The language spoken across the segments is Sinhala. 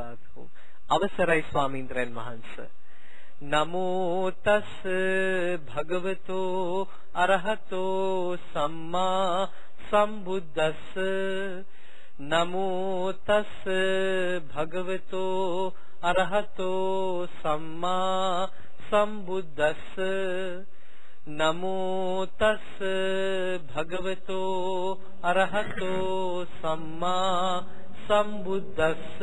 සාදු අවසරයි ස්වාමීන්ද්‍රයන් වහන්සේ. නමෝ තස් භගවතෝ අරහතෝ සම්මා සම්බුද්දස්ස. නමෝ තස් භගවතෝ අරහතෝ සම්මා සම්බුද්දස්ස. නමෝ තස් භගවතෝ අරහතෝ සම්මා සම්බුද්දස්ස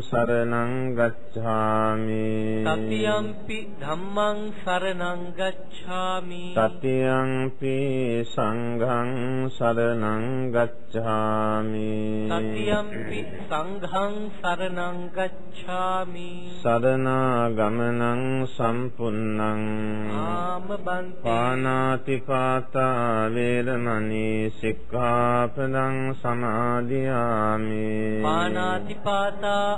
සරණං ගච්ඡාමි තතියම්පි ධම්මං සරණං ගච්ඡාමි තතියම්පි සංඝං සරණං ගච්ඡාමි තතියම්පි සංඝං සරණං ගච්ඡාමි සරණාගමනං සම්පුන්නං පානාති පාතා වේරමණී සික්ඛාපදං සමාදියාමි පානාතිපාතා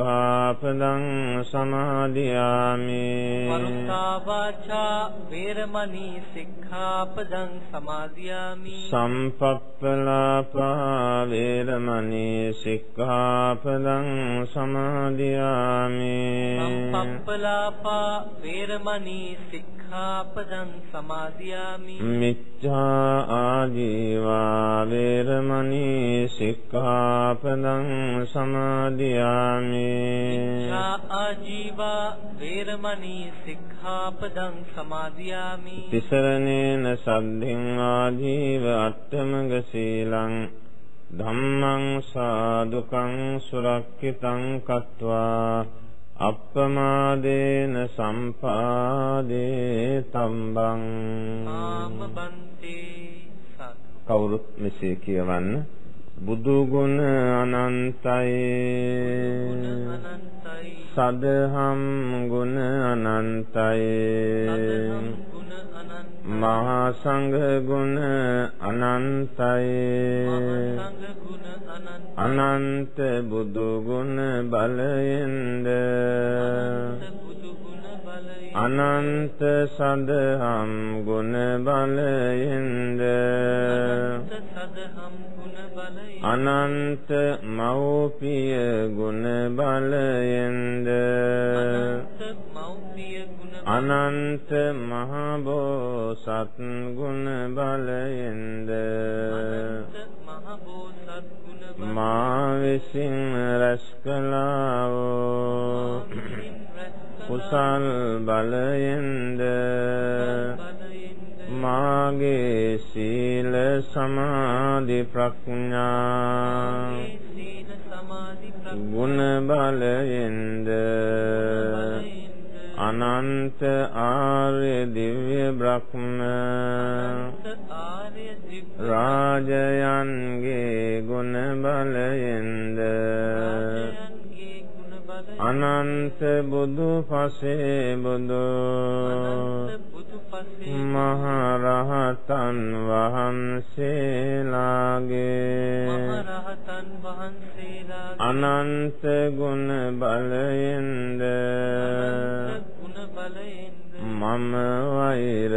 සික්ඛාපදං සමාදියාමි. පරුසා වාචා වේරමණී සික්ඛාපදං සමාදියාමි. සම්පප්පලාපා වේරමණී සික්ඛාපදං සමාදියාමි. සම්පප්පලාපා වේරමණී සික්ඛාපදං සමාදියාමි. මිච්ඡා ආජීවා වේරමණී සික්ඛාපදං සමාදියාමි ඡා ආජීවා වේරමණී සික්ඛාපදං සමාදියාමි. තිසරණේන සද්ධින් ආජීව අට්ඨමග සීලං ධම්මං සාදුකං සුරක්ෂිතං කତ୍වා අප්පමාදේන සම්පාදේ තම්බං. ආම බන්තේ සත් කවුරුත් මෙසේ කියවන්න බුදු ගුණ අනන්තයි. අනන්තයි සදහම් ගුණ අනන්තයි. සදහම් ගුණ අනන්තයි මහා සංඝ ගුණ අනන්තයි. සංඝ ගුණ අනන්තයි අනන්ත බුදු ගුණ බලයෙන්ද. බුදු ගුණ බලයෙන් අනන්ත සදහම් ගුණ බලයෙන්ද. අනන්ත සදහම් ගුණ බලයෙන් අනන්ත මෞපිය ගුණ බලයෙන්ද? අනන්ත මෞපිය ගුණ අනන්ත මහ බෝසත් ගුණ බලයෙන්ද? අනන්ත මහ බෝසත් ගුණ බලයෙන් මා විසින් රැස් කළා වූ විසින් රැස් කළ කුසල් බලයෙන්ද බලයෙන්ද? මාගේ සීල සමාධි ප්‍රඥා ගුණ බලයෙන්ද අනන්ත ආර්ය දිව්‍ය බ්‍රහ්ම රාජයන්ගේ ගුණ බලයෙන්ද අනන්ත බුදු පසේ බුදු මහරහතන් වහන්සේලාගේ අනන්ත ගුණ බලයෙන්ද මම වෛර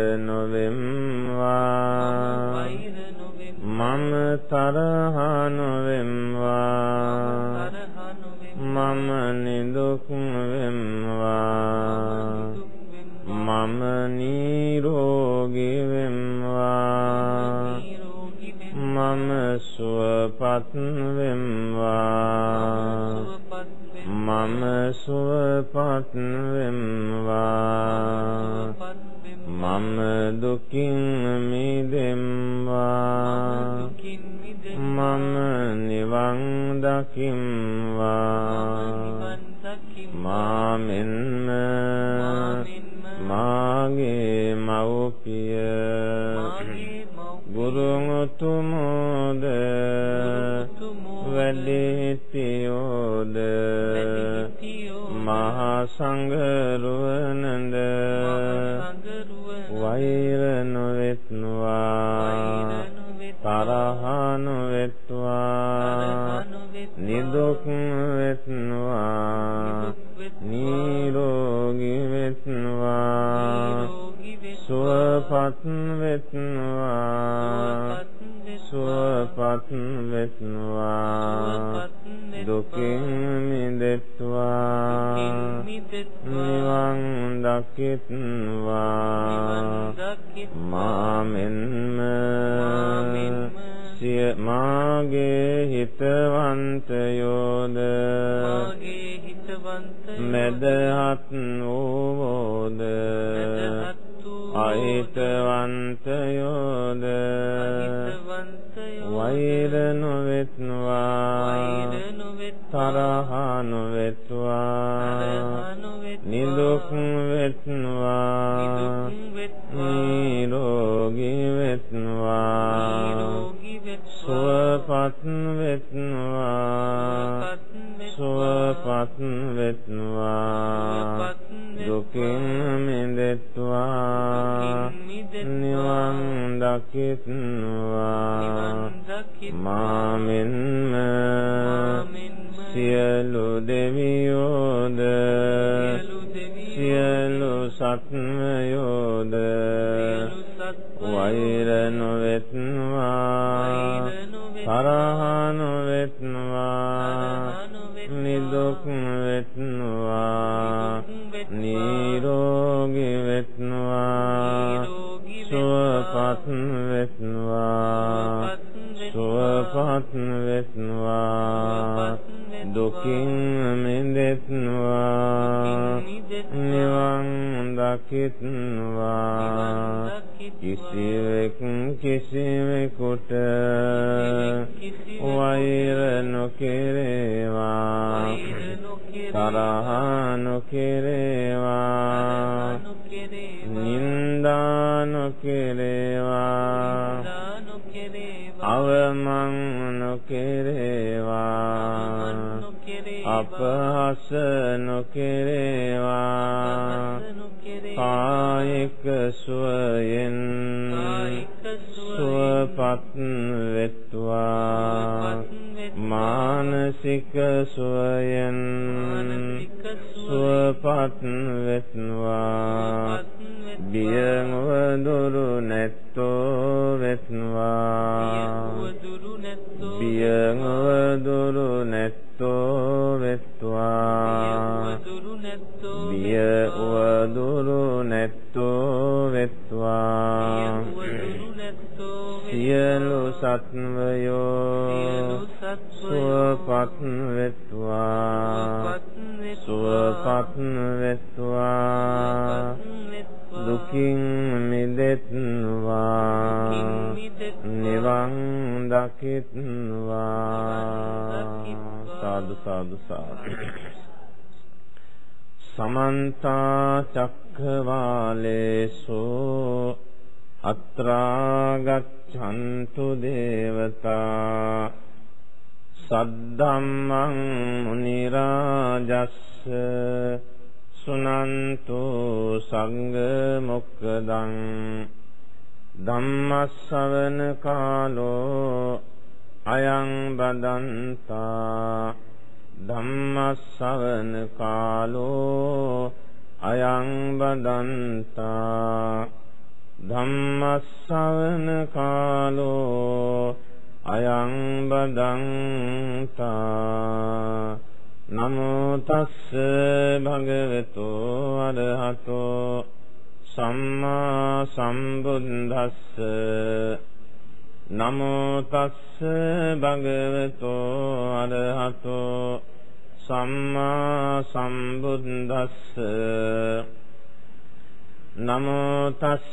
සුවපත් වෙත්වා.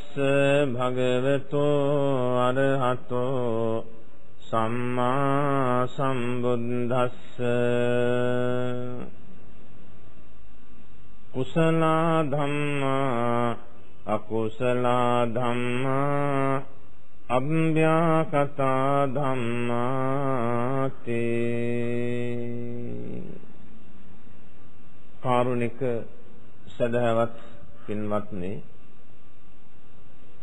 තස්ස භගවතෝ අරහතෝ සම්මා සම්බුද්දස්ස. කුසල ධම්මා අකුසල ධම්මා අභ්‍යාකතා ධම්මාති. කාරුණික සදහවත් පින්වත්නි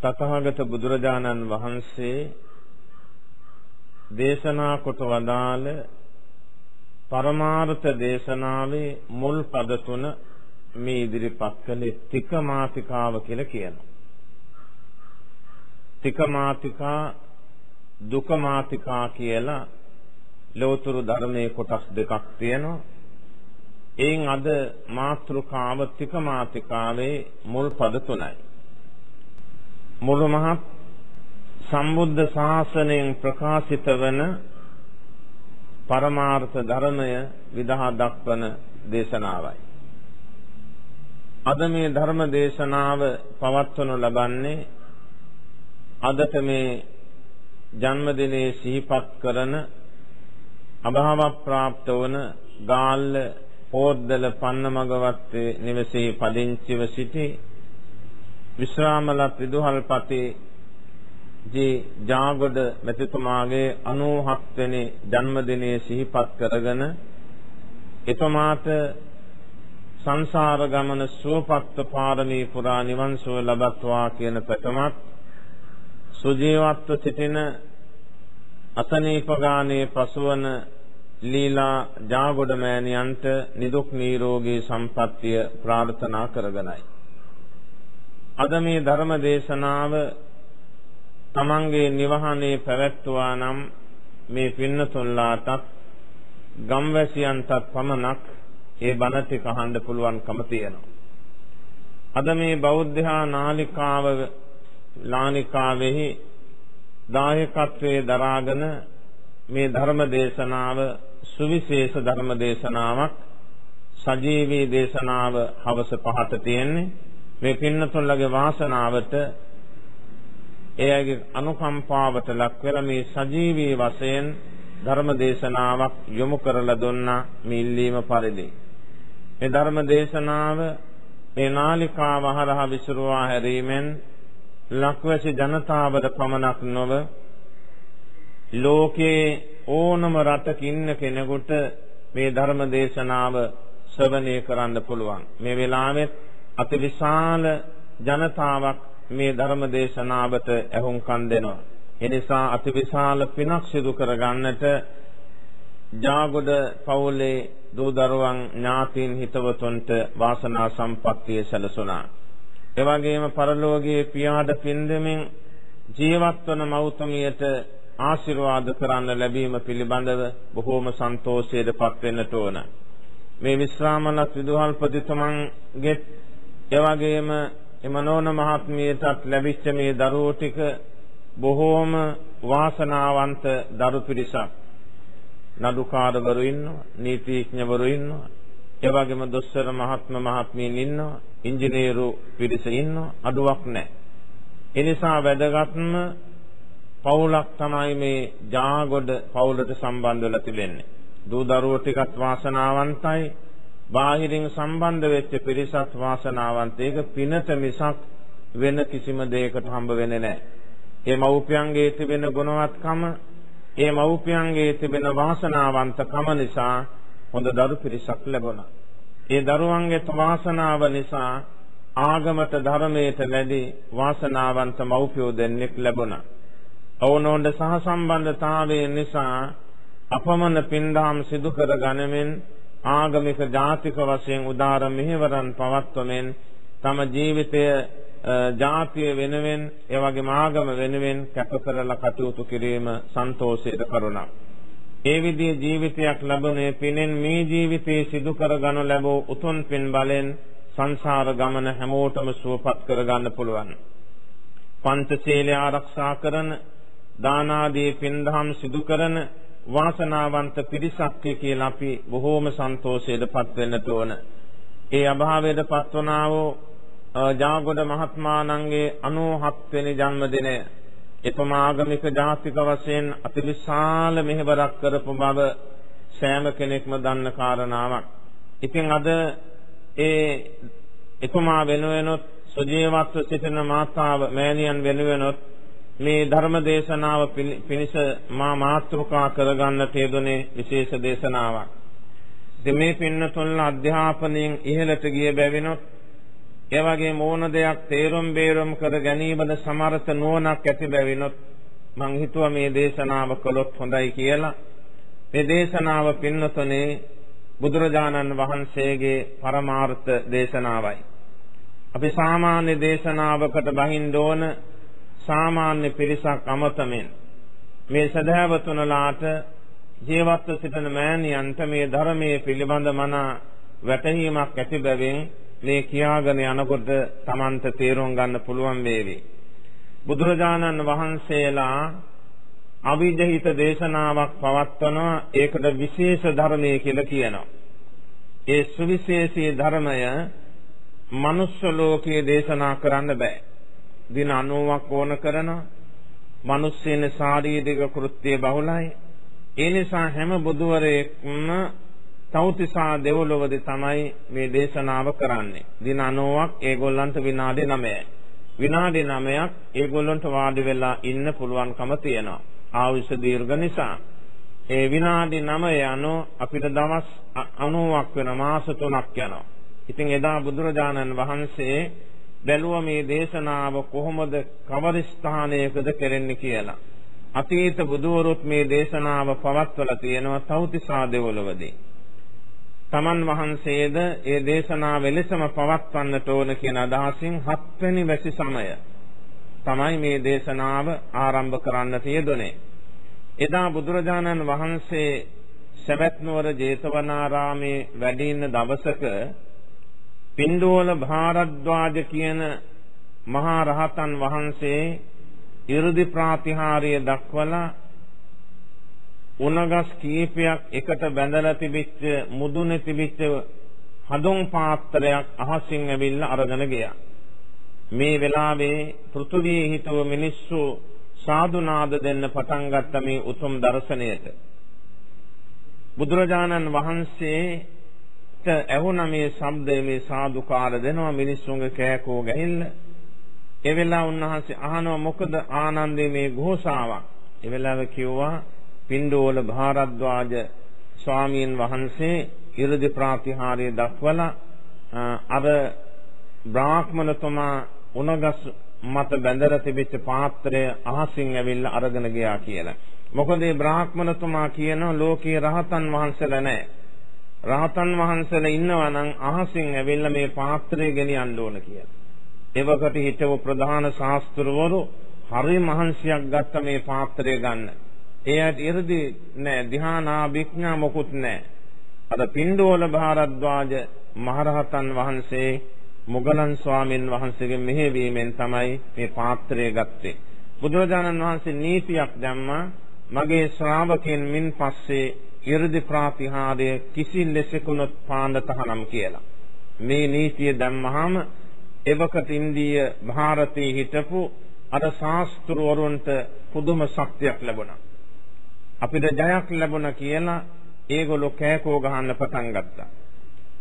තථාගත බුදුරජාණන් වහන්සේ දේශනා කොට වදාළ පරමාර්ථ දේශනාවේ මුල් පද තුන මේ ඉදිරිපත් කළේ තික මාතිකාව කියලා කියනවා තිකමාතිකා දුකමාතිකා කියලා ලෝතුරු ධර්මයේ කොටස් දෙකක් තියෙනවා. එයින් අද මාත්‍රිකාව තිකමාතිකාවේ මුල් පද තුනයි. මුළු මහත් සම්බුද්ධ ශාසනයෙන් ප්‍රකාශිත වන පරමාර්ථ ධර්මය විදහා දක්වන දේශනාවයි. අද මේ ධර්ම දේශනාව පවත්වනු ලබන්නේ අදට මේ ජන්මදිනයේ සිහිපත් කරන අභාව ප්‍රාප්ත වන ගාල්ල පෝද්දල පන්නමගවත්තේ නිවසේ පදිංචිව සිටි විශ්‍රාමලත් විදුහල්පති ජී ජාගොඩ මෙතුමාගේ 97 වෙනි ජන්මදිනයේ සිහිපත් කරගෙන එතුමාට සංසාර ගමන සුවපත් පාරමී පුරා නිවන් සුව ලබත්වා කියන ප්‍රථමත් සුජීවත්ව සිටින අතනීපගානේ පසුවන ලීලා ජාගොඩ මෑණියන්ට නිදුක් නිරෝගී සම්පන්නිය ප්‍රාර්ථනා කරගනයි. අද මේ ධර්ම දේශනාව තමන්ගේ නිවහනේ පැවැත්වුවා නම් මේ පින්නතුන්ලාටත් ගම්වැසියන්ටත් පමණක් ඒ බණ ටික අහන්න පුළුවන්කම තියෙනවා. අද මේ බෞද්ධහා නාලිකාව ලානිකාවෙහි දායකත්වයේ දරාගෙන මේ ධර්ම දේශනාව සුවිශේෂ ධර්ම දේශනාවක් සජීවී දේශනාව හවස පහට තියෙන්නේ මේ පින්නතුන්ලගේ වාසනාවට එයාගේ අනුකම්පාවට ලක් වෙලා මේ සජීවී වශයෙන් ධර්ම දේශනාවක් යොමු කරලා දුන්නා මේ ඉල්ලීම පරිදි මේ ධර්ම දේශනාව මේ නාලිකාව හරහා විසිරුවා හැරීමෙන් ලක්වැසි ජනතාවට පමණක් නොව ලෝකේ ඕනම රටක ඉන්න කෙනෙකුට මේ ධර්ම දේශනාව ශ්‍රවණය කරන්න පුළුවන්. මේ වෙලාවෙත් අතිවිශාල ජනතාවක් මේ ධර්ම දේශනාවට ඇහුම්කන් දෙනවා. එනිසා අතිවිශාල පිනක් සිදු කරගන්නට ජාගොඩ පවුලේ දූ දරුවන් ඥාතීන් හිතවතුන්ට වාසනා සම්පත්තිය සැලසුණා. එවැගේම පරලෝකයේ පියාට පින්දෙමින් ජීවත් වන මෞතමියට ආශිර්වාද කරන්න ලැබීම පිළිබඳව බොහෝම සන්තෝෂයටපත් වෙන්නට ඕන. මේ විශ්‍රාමලත් විදුහල්පතිතුමන්ගේ එවැගේම එමනෝන මහත්මියටත් ලැබිච්ච මේ දරුවෝ ටික බොහෝම වාසනාවන්ත දරු පිරිසක්. නඩුකාරවරු ඉන්නවා, නීතිඥවරු ඉන්නවා, එවැගේම දොස්තර මහත්ම මහත්මීන් ඉන්නවා, ඉංජිනේරු පිරිස ඉන්නවා, අඩුවක් නැහැ. ඒ නිසා වැදගත්ම පවුලක් තමයි මේ ජාගොඩ පවුලට සම්බන්ධ වෙලා තිබෙන්නේ. දූ දරුවෝ ටිකත් වාසනාවන්තයි, බාහිරින් සම්බන්ධ වෙච්ච පිරිසත් වාසනාවන්ත. ඒක පිනට මිසක් වෙන කිසිම දෙයකට හම්බ වෙන්නේ නැහැ. ඒ මව්පියන්ගේ තිබෙන ගුණවත්කම, ඒ මව්පියන්ගේ තිබෙන වාසනාවන්තකම නිසා හොඳ දරු පිරිසක් ලැබුණා. ඒ දරුවන්ගේ වාසනාව නිසා ආගමට ධර්මයට ලැබි වාසනාවන්ත මව්පියෝ දෙන්නෙක් ලැබුණා. ඔවුනොන්ට සහසම්බන්ධතාවය නිසා අපමණ පින්දාම් සිදු කර ගනිමින් ආගමික ජාතික වශයෙන් උදාර මෙහෙවරන් පවත්වමින් තම ජීවිතය ජාතිය වෙනුවෙන් ඒ වගේම ආගම වෙනුවෙන් කැප කරලා කටයුතු කිරීම සන්තෝෂයට කරුණක්. ඒ විදිහේ ජීවිතයක් ලැබුණේ පිනෙන් මේ ජීවිතයේ සිදු කරගනු ලැබූ උතුම් පින් බලෙන් සංසාර ගමන හැමෝටම සුවපත් කරගන්න පුළුවන්. පංචශීලය ආරක්ෂා කරන දාන ආදී පින්දහම් සිදු කරන වාසනාවන්ත පිරිසක් කියලා අපි බොහෝම සන්තෝෂයටපත් වෙන්නට ඕන. ඒ අභාවයට පත්වනා වූ ජාගොඩ මහත්මාණන්ගේ 97 වෙනි ජන්මදිනය එතුම ආගමික ජාතික වශයෙන් අතිවිශාල මෙහෙවරක් කරපු බව සෑම කෙනෙක්ම දන්න කාරණාවක්. ඉතින් අද ඒ එතුමා වෙනුවෙනොත් සජීවත්ව සිටින මාතාව මෑණියන් වෙනුවෙනොත් මේ ධර්ම දේශනාව පිණිස මා මාතෘකා කරගන්නට යෙදුනේ විශේෂ දේශනාවක්. ඉතින් මේ පින්නතුන්ලා අධ්‍යාපනයෙන් ඉහළට ගිය බැවිනොත් ඒ වගේ මොන දෙයක් තේරුම් බේරුම් කර ගැනීමද සමර්ථ නුවණක් ඇති බැවිනොත් මං හිතුවා මේ දේශනාව කළොත් හොඳයි කියලා. මේ දේශනාව පින්නතුනේ බුදුරජාණන් වහන්සේගේ පරමාර්ථ දේශනාවයි. අපි සාමාන්‍ය දේශනාවකට බහින්න ඕන සාමාන්‍ය පිරිසක් අමතමින් මේ සදහවතුනලාට ජීවත්ව සිටින මෑණියන්ට මේ ධර්මයේ පිළිබඳ මන වැටහීමක් ඇති බැවින් මේ කියාගෙන යනකොට Tamanට තේරුම් ගන්න පුළුවන් වේවි. බුදුරජාණන් වහන්සේලා අවිජහිත දේශනාවක් පවත්වනවා ඒකට විශේෂ ධර්මයේ කියලා කියනවා. ඒ සුවිශේෂී ධර්මය මනුස්ස ලෝකයේ දේශනා කරන්න බෑ. දින 90ක් ඕන කරනවා. මිනිස්සෙන ශාරීරික කෘත්‍ය බහුලයි. ඒ නිසා හැම බුදුවරයෙක්ම තෞතිසා දෙවොලවදී තමයි මේ දේශනාව කරන්නේ. දින 90ක් ඒගොල්ලන්ට විනාඩි 9යි. විනාඩි 9ක් ඒගොල්ලන්ට වාඩි වෙලා ඉන්න පුළුවන්කම තියෙනවා. ආයුෂ දීර්ඝ නිසා. ඒ විනාඩි 9 යනෝ අපිට දවස් 90ක් වෙන මාස 3ක් යනවා. ඉතින් එදා බුදුරජාණන් වහන්සේ බැලුවා මේ දේශනාව කොහොමද කවර ස්ථානයකද කෙරෙන්නේ කියලා. අතීත බුදුවරුත් මේ දේශනාව පවත්වලා තියෙනවා තෞතිසා දෙවොලවදී. තමන් වහන්සේද ඒ දේශනාව එලෙසම පවත්වන්නට ඕන කියන අදහසින් හත්වෙනි වැසි සමය තමයි මේ දේශනාව ආරම්භ කරන්න තියදුනේ. එදා බුදුරජාණන් වහන්සේ සවැත් නුවර ජේතවනාරාමේ වැඩ ඉන්න දවසක පින්ඩෝල භාරද්වාජ කියන මහා රහතන් වහන්සේ 이르දි ප්‍රාතිහාර්ය දක්වලා උණගස් කීපයක් එකට බැඳලා තිබිච්ච මුදුනේ තිබිච්ච හඳුන් පාත්‍රයක් අහසින් ඇවිල්ලා අරගෙන ගියා. මේ වෙලාවේ පෘථුවියේ හිටව මිනිස්සු සාදුනාද දෙන්න පටන් ගත්ත මේ උතුම් දර්ශනයට. බුදුරජාණන් වහන්සේට ඇහුණ මේ ශබ්දය මේ සාදුකාර දෙනවා මිනිස්සුන්ගේ කෑකෝ ගැහිල්ල. ඒ වෙලාව උන්වහන්සේ අහනවා මොකද ආනන්දේ මේ ഘോഷාවක්. ඒ වෙලාව කිව්වා පින්ඩෝල භාරද්වාජ ස්වාමීන් වහන්සේ ඉරදි ප්‍රාතිහාර්ය දක්වලා අර බ්‍රාහ්මණතුමා උණගස් මත බැඳලා තිබිච්ච පාත්‍රය අහසින් ඇවිල්ලා අරගෙන ගියා කියලා. මොකද මේ බ්‍රාහ්මණතුමා කියන ලෝකේ රහතන් වහන්සේලා නැහැ. රහතන් වහන්සේලා ඉන්නවා නම් අහසින් ඇවිල්ලා මේ පාත්‍රය ගෙනියන්න ඕන කියලා. එවකට හිටව ප්‍රධාන ශාස්ත්‍රවරු හරි මහන්සියක් ගත්ත මේ පාත්‍රය ගන්න. එයාට 이르දි නෑ ධ්‍යානා විඥා මොකුත් නෑ. අර පින්ඩෝල භාරද්වාජ මහරහතන් වහන්සේ මොගලන් ස්වාමීන් වහන්සේගේ මෙහෙවීමෙන් තමයි මේ පාත්‍රය ගත්තේ. බුදුරජාණන් වහන්සේ නීතියක් දැම්මා මගේ ශ්‍රාවකයන් මින් පස්සේ 이르දි ප්‍රාතිහාර්ය කිසි ලෙසකුණොත් පාණ්ඩ තහනම් කියලා. මේ නීතිය දැම්මහම එවකට ඉන්දීය ಭಾರತයේ හිටපු අර ශාස්ත්‍රවරුන්ට පුදුම ශක්තියක් ලැබුණා. අපිට ජයක් ලැබුණා කියලා ඒගොල්ලෝ කෑකෝ ගහන්න පටන් ගත්තා.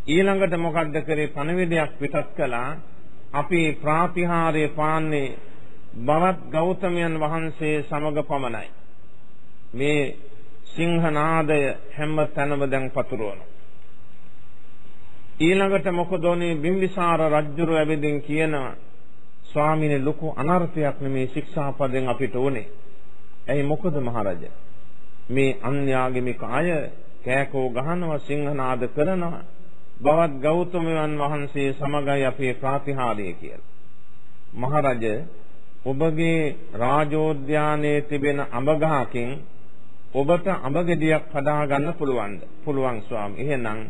ඊළඟට මොකද්ද කරේ පණවිඩයක් පිටත් කළා අපි ප්‍රාතිහාර්ය පාන්නේ බවත් ගෞතමයන් වහන්සේ සමග පමණයි. මේ සිංහනාදය හැම තැනම දැන් පතුරවන ඊළඟට මොකද උනේ බිම්බිසාර රජුර ඇවිදින් කියනවා ස්වාමීනි ලොකු අනර්ථයක් නෙමේ ශික්ෂාපදෙන් අපිට උනේ. ඇයි මොකද මහරජා? මේ අන්‍යාගමික අය කෑකෝ ගහනවා සිංහනාද කරනවා. බවත් ගෞතමයන් වහන්සේ සමගයි අපේ ප්‍රාතිහාර්යය කියලා. මහරජ ඔබගේ රාජෝද්‍යානයේ තිබෙන අඹ ගහකින් ඔබට අඹ ගෙඩියක් හදා ගන්න පුළුවන්ද? පුළුවන් ස්වාමී. එහෙනම්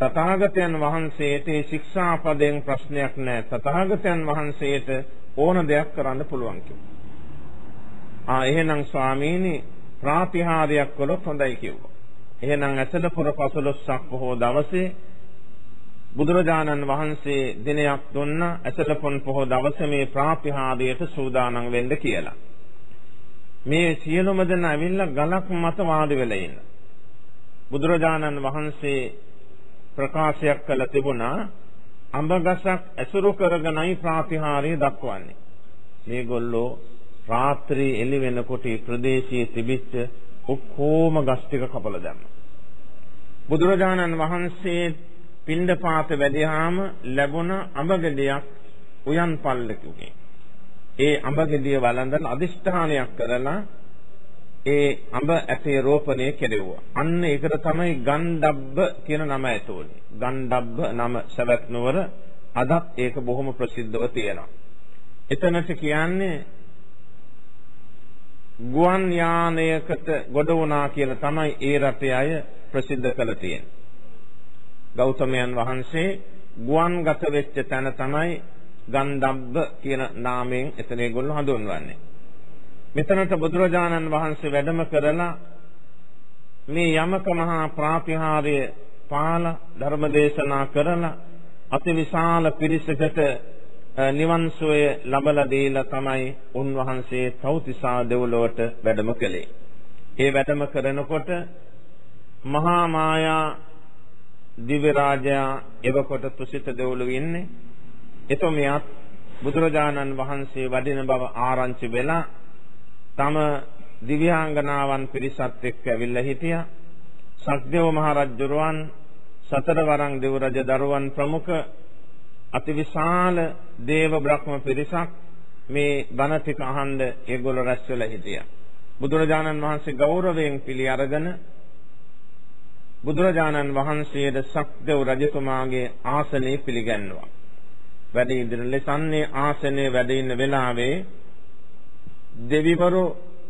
තථාගතයන් වහන්සේට මේ ශික්ෂාපදයෙන් ප්‍රශ්නයක් නැහැ. තථාගතයන් වහන්සේට ඕන දෙයක් කරන්න පුළුවන් කිව්වා. ආ එහෙනම් ස්වාමීනි ප්‍රාතිහාර්යයක් කළොත් හොඳයි කිව්වා. එහෙනම් ඇසලපුර පසළොස්වක පොහොව දවසේ බුදුරජාණන් වහන්සේ දිනයක් දුන්න ඇසලපොන් පොහොව දවසේ මේ ප්‍රාතිහාර්යයට සූදානම් වෙන්න කියලා. මේ සියලුම දෙනා ඇවිල්ලා ගලක් මත වාඩි වෙලා ඉන්න. බුදුරජාණන් වහන්සේ ප්‍රකාශයක් කළ තිබුණා අඹගසක් ඇසුරු කරගෙනයි ප්‍රාතිහාර්ය දක්වන්නේ. මේගොල්ලෝ රාත්‍රී එළි වෙනකොට ප්‍රදේශයේ තිබිච්ච ඔක්කොම ගස් ටික කපලා දැම්මා. බුදුරජාණන් වහන්සේ පිණ්ඩපාත වැඩිහාම ලැබුණ අඹගෙඩියක් උයන් පල්ලකුගේ. ඒ අඹගෙඩිය වළඳන අදිෂ්ඨානයක් කරලා ඒ අඹ ඇටේ රෝපණය කෙරෙව්වා. අන්න ඒකට තමයි ගණ්ඩබ්බ කියන නම ඇතුළේ. ගණ්ඩබ්බ නම සවැත් නුවර අදත් ඒක බොහොම ප්‍රසිද්ධව තියෙනවා. එතනට කියන්නේ ගුවන් යානයකට ගොඩ වුණා කියලා තමයි ඒ රටේ අය ප්‍රසිද්ධ කළ තියෙන්නේ. ගෞතමයන් වහන්සේ ගුවන්ගත වෙච්ච තැන තමයි ගන්ධබ්බ කියන නාමයෙන් එතන ඒගොල්ලෝ හඳුන්වන්නේ. මෙතනට බුදුරජාණන් වහන්සේ වැඩම කරලා මේ යමක මහා ප්‍රාතිහාර්ය පාල ධර්මදේශනා කරලා අතිවිශාල පිරිසකට නිවන් සෝය ලබලා දීලා තමයි උන්වහන්සේ තෞතිසා දෙව්ලොවට වැඩම කළේ. ඒ වැඩම කරනකොට මහා මායා දිව්‍ය රාජයා එවකොට තුසිත දෙව්ලොවේ ඉන්නේ. එතොමියත් බුදුරජාණන් වහන්සේ වඩින බව ආරංචි වෙලා තම දිව්‍යාංගනාවන් පිරිසත් එක්ක ඇවිල්ලා හිටියා. සක්දේව මහ රජුරුවන් සතරවරන් දෙව් රජ දරුවන් ප්‍රමුඛ අතිවිශාල දේව බ්‍රහ්ම පිරිසක් මේ බණ ටික අහන්න ඒගොල්ලෝ රැස් වෙලා හිටියා. බුදුරජාණන් වහන්සේ ගෞරවයෙන් පිළි අරගෙන බුදුරජාණන් වහන්සේට සක්දෙව් රජතුමාගේ ආසනය පිළිගන්නවා. වැඩ ඉදිරිය ලෙසන්නේ ආසනයේ වැඩ ඉන්න වෙලාවේ දෙවිවරු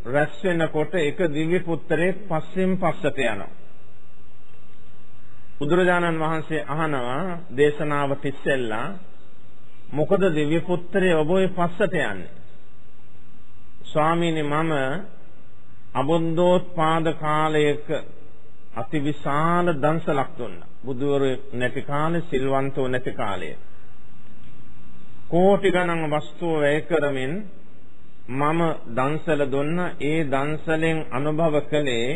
රැස් වෙනකොට එක දිව්‍ය පුත්‍රයෙක් පස්සෙන් පස්සට යනවා. බුදුරජාණන් වහන්සේ අහනවා දේශනාව තිස්සෙල්ලා මොකද දිව්‍ය පුත්‍රය ඔබ ඔය පස්සට යන්නේ? ස්වාමීනි මම අබුද්ධෝත්පාද කාලයක අතිවිශාල දන්සලක් දුන්නා. බුදුවරු නැති කාලේ සිල්වන්තෝ නැති කාලයේ. කෝටි ගණන් වස්තුව වැය කරමින් මම දන්සල දුන්න ඒ දන්සලෙන් අනුභව කළේ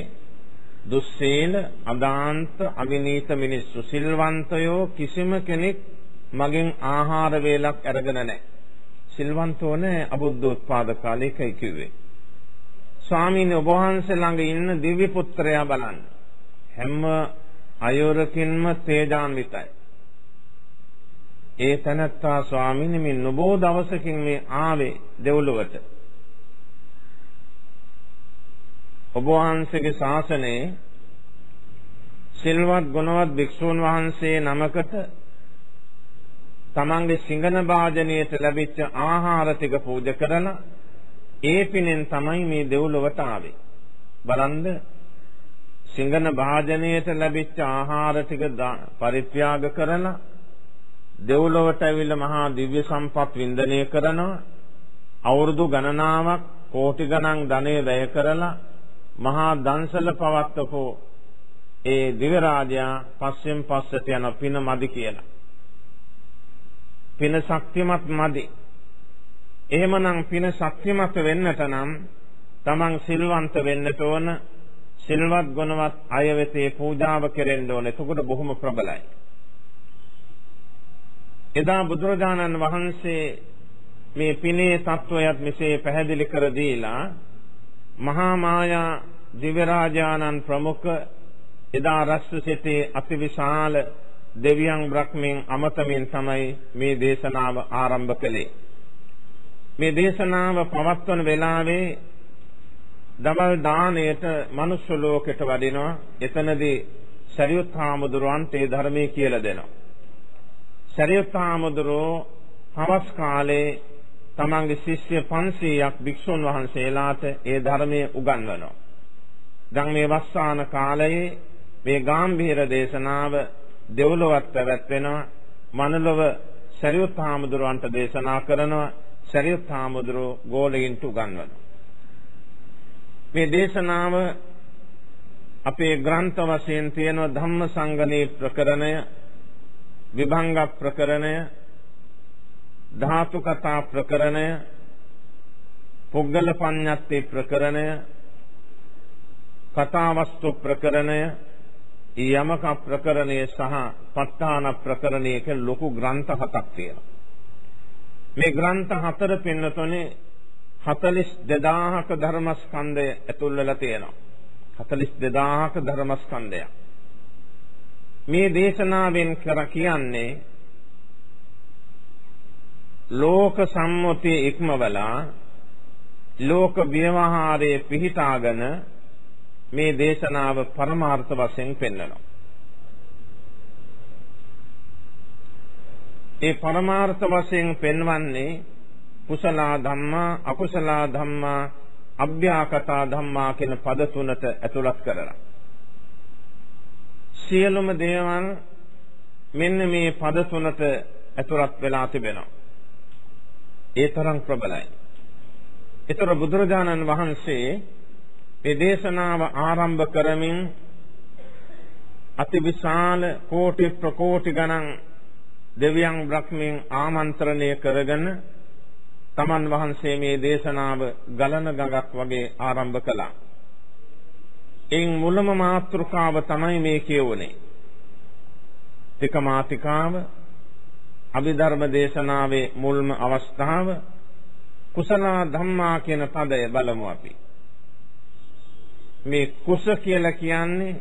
දුස්සීල අදාන්ත අවිනීත මිනිස්සු සිල්වන්තයෝ කිසිම කෙනෙක් මගෙන් ආහාර වේලක් අරගෙන නැහැ. සිල්වන්තෝ නැහැ අබුද්ධෝත්පාද කාලේකයි කිව්වේ. ස්වාමීන් වහන්සේ ළඟ ඉන්න දිව්‍ය පුත්‍රයා බලන්න. හැම අයොරකින්ම තේජාන්විතයි. ඒ තනත්තා ස්වාමීන් මේ නොබෝ දවසකින් මේ ආවේ දෙව්ලොවට. ඔබ වහන්සේගේ ශාසනයේ සිල්වත් ගුණවත් භික්ෂූන් වහන්සේ නමකට තමන්ගේ සිංගන භාජනයට ලැබිච්ච ආහාර ටික පූජා කරලා ඒ පිනෙන් තමයි මේ දෙව්ලොවට ආවේ. බලන්න සිංගන භාජනයට ලැබිච්ච ආහාර ටික පරිත්‍යාග කරලා දෙව්ලොවට ඇවිල්ලා මහා දිව්‍ය සම්පත් වින්දනය කරනවා අවුරුදු ගණනාවක් කෝටි ගණන් ධනෙ වැය කරලා මහා දන්සල පවත්වපෝ ඒ දිව්‍ය රාජයා පස්සෙන් පස්සට යන පින මදි කියලා. පින ශක්තිමත් මදි. එහෙමනම් පින ශක්තිමත් වෙන්නට නම් තමන් සිල්වන්ත වෙන්නට ඕන සිල්වත් ගුණවත් අය වෙතේ පූජාව කෙරෙන්න ඕන. එතකොට බොහොම ප්‍රබලයි. එදා බුදුරජාණන් වහන්සේ මේ පිනේ තත්වයත් මෙසේ පැහැදිලි කර දීලා මහා මායා දිව්‍ය රාජානන් ප්‍රමුඛ එදා රස්සිතේ අතිවිශාල දෙවියන් බ්‍රහ්මයන් අමතමින් තමයි මේ දේශනාව ආරම්භ කළේ. මේ දේශනාව පවත්වන වෙලාවේ දමල් දාණයට මනුෂ්‍ය ලෝකෙට වඩිනවා. එතනදී සරියුත් හාමුදුරුවන්ට ඒ ධර්මයේ කියලා දෙනවා. සරියුත් හාමුදුරුවෝ හවස් කාලේ තමන්ගේ ශිෂ්‍ය 500ක් භික්ෂුන් වහන්සේලාට ඒ ධර්මයේ උගන්වනවා. දැන් මේ වස්සාන කාලයේ මේ ගාම්භීර දේශනාව දෙව්ලොවත් පැවැත්වෙනවා. මනලොව සරියුත් හාමුදුරුවන්ට දේශනා කරනවා. සරියුත් හාමුදුරුවෝ ගෝලයින්ට උගන්වනවා. මේ දේශනාව අපේ ග්‍රන්ථ වශයෙන් තියෙන ධම්මසංගණී ප්‍රකරණය විභංග ප්‍රකරණය ධාතු කතා ප්‍රකරණය පුද්ගල පඤ්ඤත්ති ප්‍රකරණය කතාවස්තු ප්‍රකරණය යමක ප්‍රකරණය සහ ප ဋ ාණ ප්‍රකරණය කියලා ලොකු ග්‍රන්ථ හතක් තියෙනවා. මේ ග්‍රන්ථ හතර පින්නතොනේ 42000ක ධර්මස්කන්ධය ඇතුල් වෙලා තියෙනවා. 42000ක ධර්මස්කන්ධයක්. මේ දේශනාවෙන් කර කියන්නේ ලෝක සම්මුතිය ඉක්මවලා ලෝක ව්‍යවහාරයේ පිහිටාගෙන මේ දේශනාව පරමාර්ථ වශයෙන් පෙන්වනවා. ඒ පරමාර්ථ වශයෙන් පෙන්වන්නේ කුසල ධම්මා අකුසල ධම්මා අභ්‍යාකතා ධම්මා කියන පද තුනට ඇතුළත් කරලා සියලුම දේවල් මෙන්න මේ පද තුනට ඇතුළත් වෙලා තිබෙනවා. ඒ තරම් ප්‍රබලයි. ඒතර බුදුරජාණන් වහන්සේ මේ දේශනාව ආරම්භ කරමින් අතිවිශාල කෝටි ප්‍රකෝටි ගණන් දෙවියන් බ්‍රහ්මීන් ආමන්ත්‍රණය කරගෙන තමන් වහන්සේ මේ දේශනාව ගලන ගඟක් වගේ ආරම්භ කළා. එයින් මුලම මාතෘකාව තමයි මේ කියවුනේ. තික මාතිකාව අභිධර්ම දේශනාවේ මුල්ම අවස්ථාව කුසල ධම්මා කියන පදය බලමු අපි. මේ කුස කියලා කියන්නේ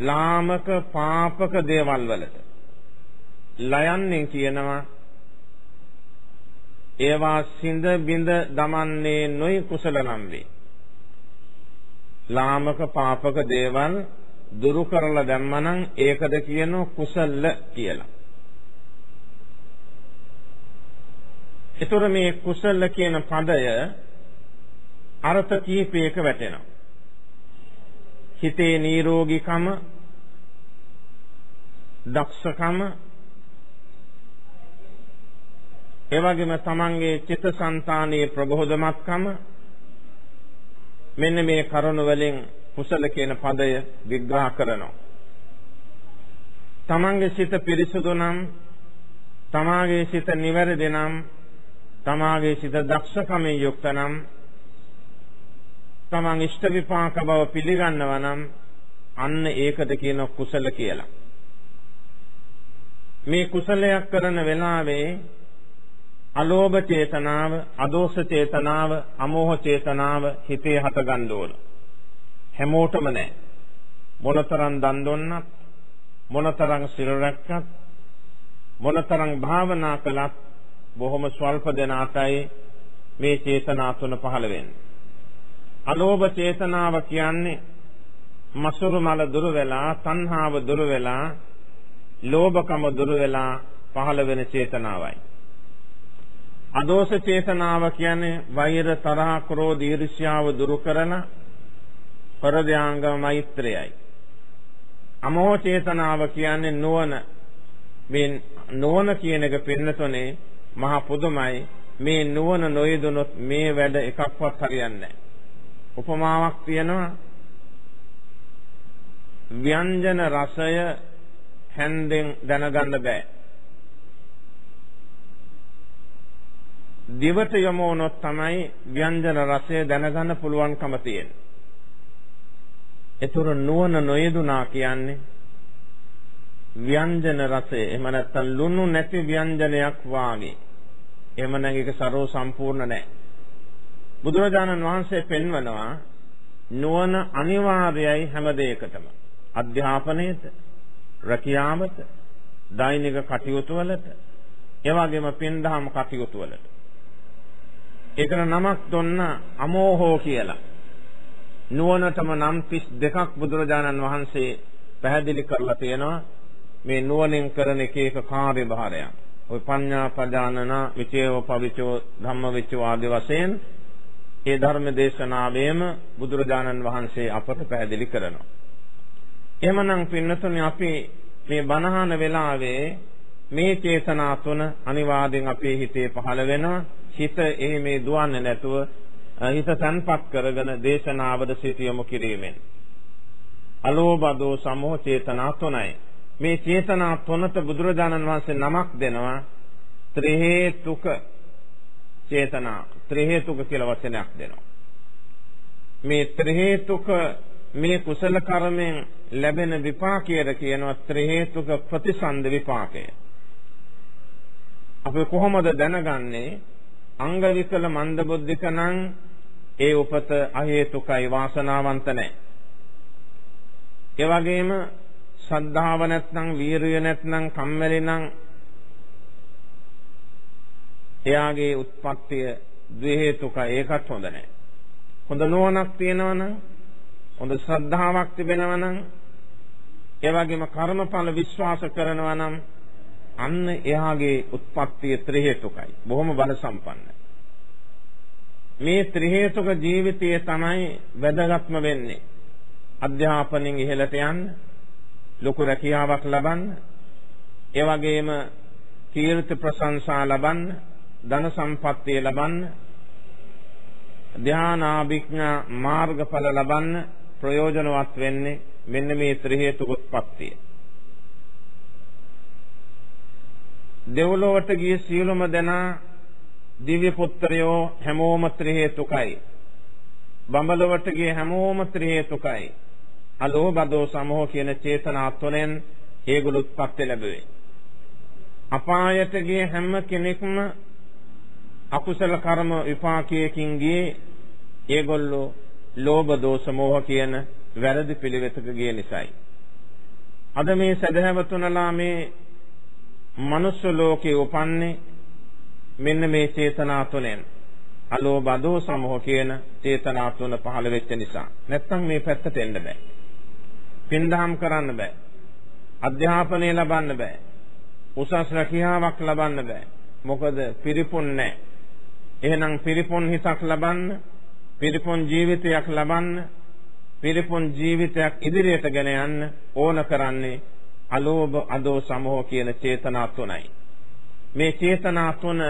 ලාමක පාපක දේවල් වලට ලයන්නේ කියනවා ඒවා සිඳ බිඳ දමන්නේ නොයි කුසල නම් වේ. ලාමක පාපක දේවල් දුරු කරලා දැම්මනම් ඒකද කියනවා කුසල කියලා. ඒතර මේ කුසල කියන පදය අර්ථ කීපයක වැටෙනවා. හිතේ නිරෝගීකම, දක්ෂකම, ඒ වගේම තමන්ගේ චිත්තසංතානයේ ප්‍රබෝධමත්කම මෙන්න මේ කරුණ වලින් කුසල කියන පදය විග්‍රහ කරනවා. තමන්ගේ සිත පිරිසුදු නම්, තමාගේ සිත නිවැරදි නම් තමාගේ සිත දක්ෂකමෙන් යුක්ත නම් තමන් ඉෂ්ට විපාක බව පිළිගන්නවා නම් අන්න ඒකද කියන කුසල කියලා. මේ කුසලයක් කරන වෙලාවේ අලෝභ චේතනාව, අදෝෂ චේතනාව, අමෝහ චේතනාව හිතේ හට ගන්න ඕන. හැමෝටම නෑ. මොනතරම් දන් දුන්නත්, මොනතරම් සිල් රැක්කත්, මොනතරම් භාවනා කළත් බොහොම ස්වල්ප දෙනාටයි මේ චේතනා තුන පහළ වෙන්නේ. අලෝභ චේතනාව කියන්නේ මසුරු මල දුර වෙලා, තණ්හාව දුර වෙලා, ලෝභකම දුර වෙලා පහළ වෙන චේතනාවයි. අදෝෂ චේතනාව කියන්නේ වෛර තරහ ක්‍රෝධ ඊර්ෂ්‍යාව දුරු කරන පරදයාංග මෛත්‍රයයි. අමෝහ චේතනාව කියන්නේ නුවණ මේ නුවණ කියන එක පින්නතොනේ මහා පුදුමයි මේ නුවණ නොයදුනොත් මේ වැඩ එකක්වත් හරියන්නේ නැහැ. උපමාවක් තියෙනවා ව්‍යංජන රසය හැන්දෙන් දැනගන්න බෑ. දිවට යමෝනොත් තමයි ව්‍යංජන රසය දැනගන්න පුළුවන්කම තියෙන්නේ. ඒතර නුවණ නොයදුනා කියන්නේ ව්‍යංජන රසය එහෙම නැත්නම් ලුණු නැති ව්‍යංජනයක් වාගේ. එහෙම නැග ඒක ਸਰව සම්පූර්ණ නැහැ. බුදුරජාණන් වහන්සේ පෙන්වනවා නුවණ අනිවාර්යයි හැම දෙයකටම. අධ්‍යාපනයේද, රැකියාවට, දෛනික කටයුතු වලට, ඒ වගේම පින්දහම් කටයුතු වලට. ඒකට නමක් දුන්න අමෝහෝ කියලා. නුවණටම නම් 32ක් බුදුරජාණන් වහන්සේ පැහැදිලි කරලා තියෙනවා මේ නුවණින් කරන එක එක කාර්යභාරයක්. ওই පඤ්ඤා පදානන විචේව පවිචෝ ධම්මවිචෝ ආදී වශයෙන් ඒ ධර්ම දේශනාවෙම බුදුරජාණන් වහන්සේ අපට පැහැදිලි කරනවා. එහෙමනම් පින්නතුනි අපි මේ බණහන වෙලාවේ මේ චේතනා තුන අනිවාර්යෙන් අපේ හිතේ පහළ වෙනවා. හිත එහි මේ දුවන්නේ නැතුව හිත තන්පත් කරගෙන දේශනාවද සිට යොමු කිරීමෙන්. අලෝභ දෝ සමෝහ චේතනා තුනයි. මේ චේතනා තුනට බුදුරජාණන් වහන්සේ නමක් දෙනවා ත්‍රි හේතුක චේතනා ත්‍රි හේතුක කියලා වචනයක් දෙනවා. මේ ත්‍රි හේතුක මේ කුසල කර්මෙන් ලැබෙන විපාකයට කියනවා ත්‍රි හේතුක ප්‍රතිසන්ද විපාකය. අපි කොහොමද දැනගන්නේ අංග විකල මන්ද බුද්ධික නම් ඒ උපත අහේතුකයි වාසනාවන්ත නැහැ. ඒ වගේම ශ්‍රද්ධාව නැත්නම් වීරිය නැත්නම් කම්මැලි නම් එයාගේ උත්පත්තිය ද්වේ හේතුකයි ඒකත් හොඳ නැහැ. හොඳ නුවණක් තියෙනවනම් හොඳ ශ්‍රද්ධාවක් තිබෙනවනම් ඒ වගේම කර්මඵල විශ්වාස කරනවා නම් අන්න එයාගේ උත්පත්තිය ත්‍රි හේතුකයි. බොහොම බල සම්පන්නයි. මේ ත්‍රි හේතුක ජීවිතය තමයි වැදගත්ම වෙන්නේ. අධ්‍යාපනයෙන් ඉහළට යන්න, ලොකු රැකියාවක් ලබන්න, ඒ වගේම කීර්ති ප්‍රශංසා ලබන්න, ධන සම්පත්තිය ලබන්න, ධානාභිඥා මාර්ගඵල ලබන්න ප්‍රයෝජනවත් වෙන්නේ මෙන්න මේ ත්‍රි හේතුක උත්පත්තිය. දෙව්ලොවට ගිය සියලුම දෙනා දිව්‍ය පුත්‍රයෝ හැමෝම ත්‍රි හේතුකයි. බඹලොවට ගිය හැමෝම ත්‍රි හේතුකයි. අලෝබදෝ සමෝ කියන චේතනා තුනෙන් ඒගොල්ලෝ උත්පත්ති ලැබුවේ. අපායට ගිය හැම කෙනෙක්ම අකුසල කර්ම විපාකයකින් ගියේ ඒගොල්ලෝ ලෝභ දෝෂ මෝහ කියන වැරදි පිළිවෙතක ගිය නිසායි. අද මේ සදහවතුනලා මේ මනුස්ස ලෝකේ උපන්නේ මෙන්න මේ චේතනා තුනෙන්. අලෝභ අදෝ සමෝහ කියන චේතනා තුන පහළ වෙච්ච නිසා. නැත්තම් මේ පැත්තට එන්න බෑ. පින්දහම් කරන්න බෑ. අධ්‍යාපනය ලබන්න බෑ. උසස් රැකියාවක් ලබන්න බෑ. මොකද පිරිපුන් නැහැ එහෙනම් පිරිපුන් හිතක් ලබන්න පිරිපුන් ජීවිතයක් ලබන්න පිරිපුන් ජීවිතයක් ඉදිරියට ගෙන යන්න ඕන කරන්නේ අලෝභ අදෝ සමෝහ කියන චේතනා තුනයි. මේ චේතනා තුන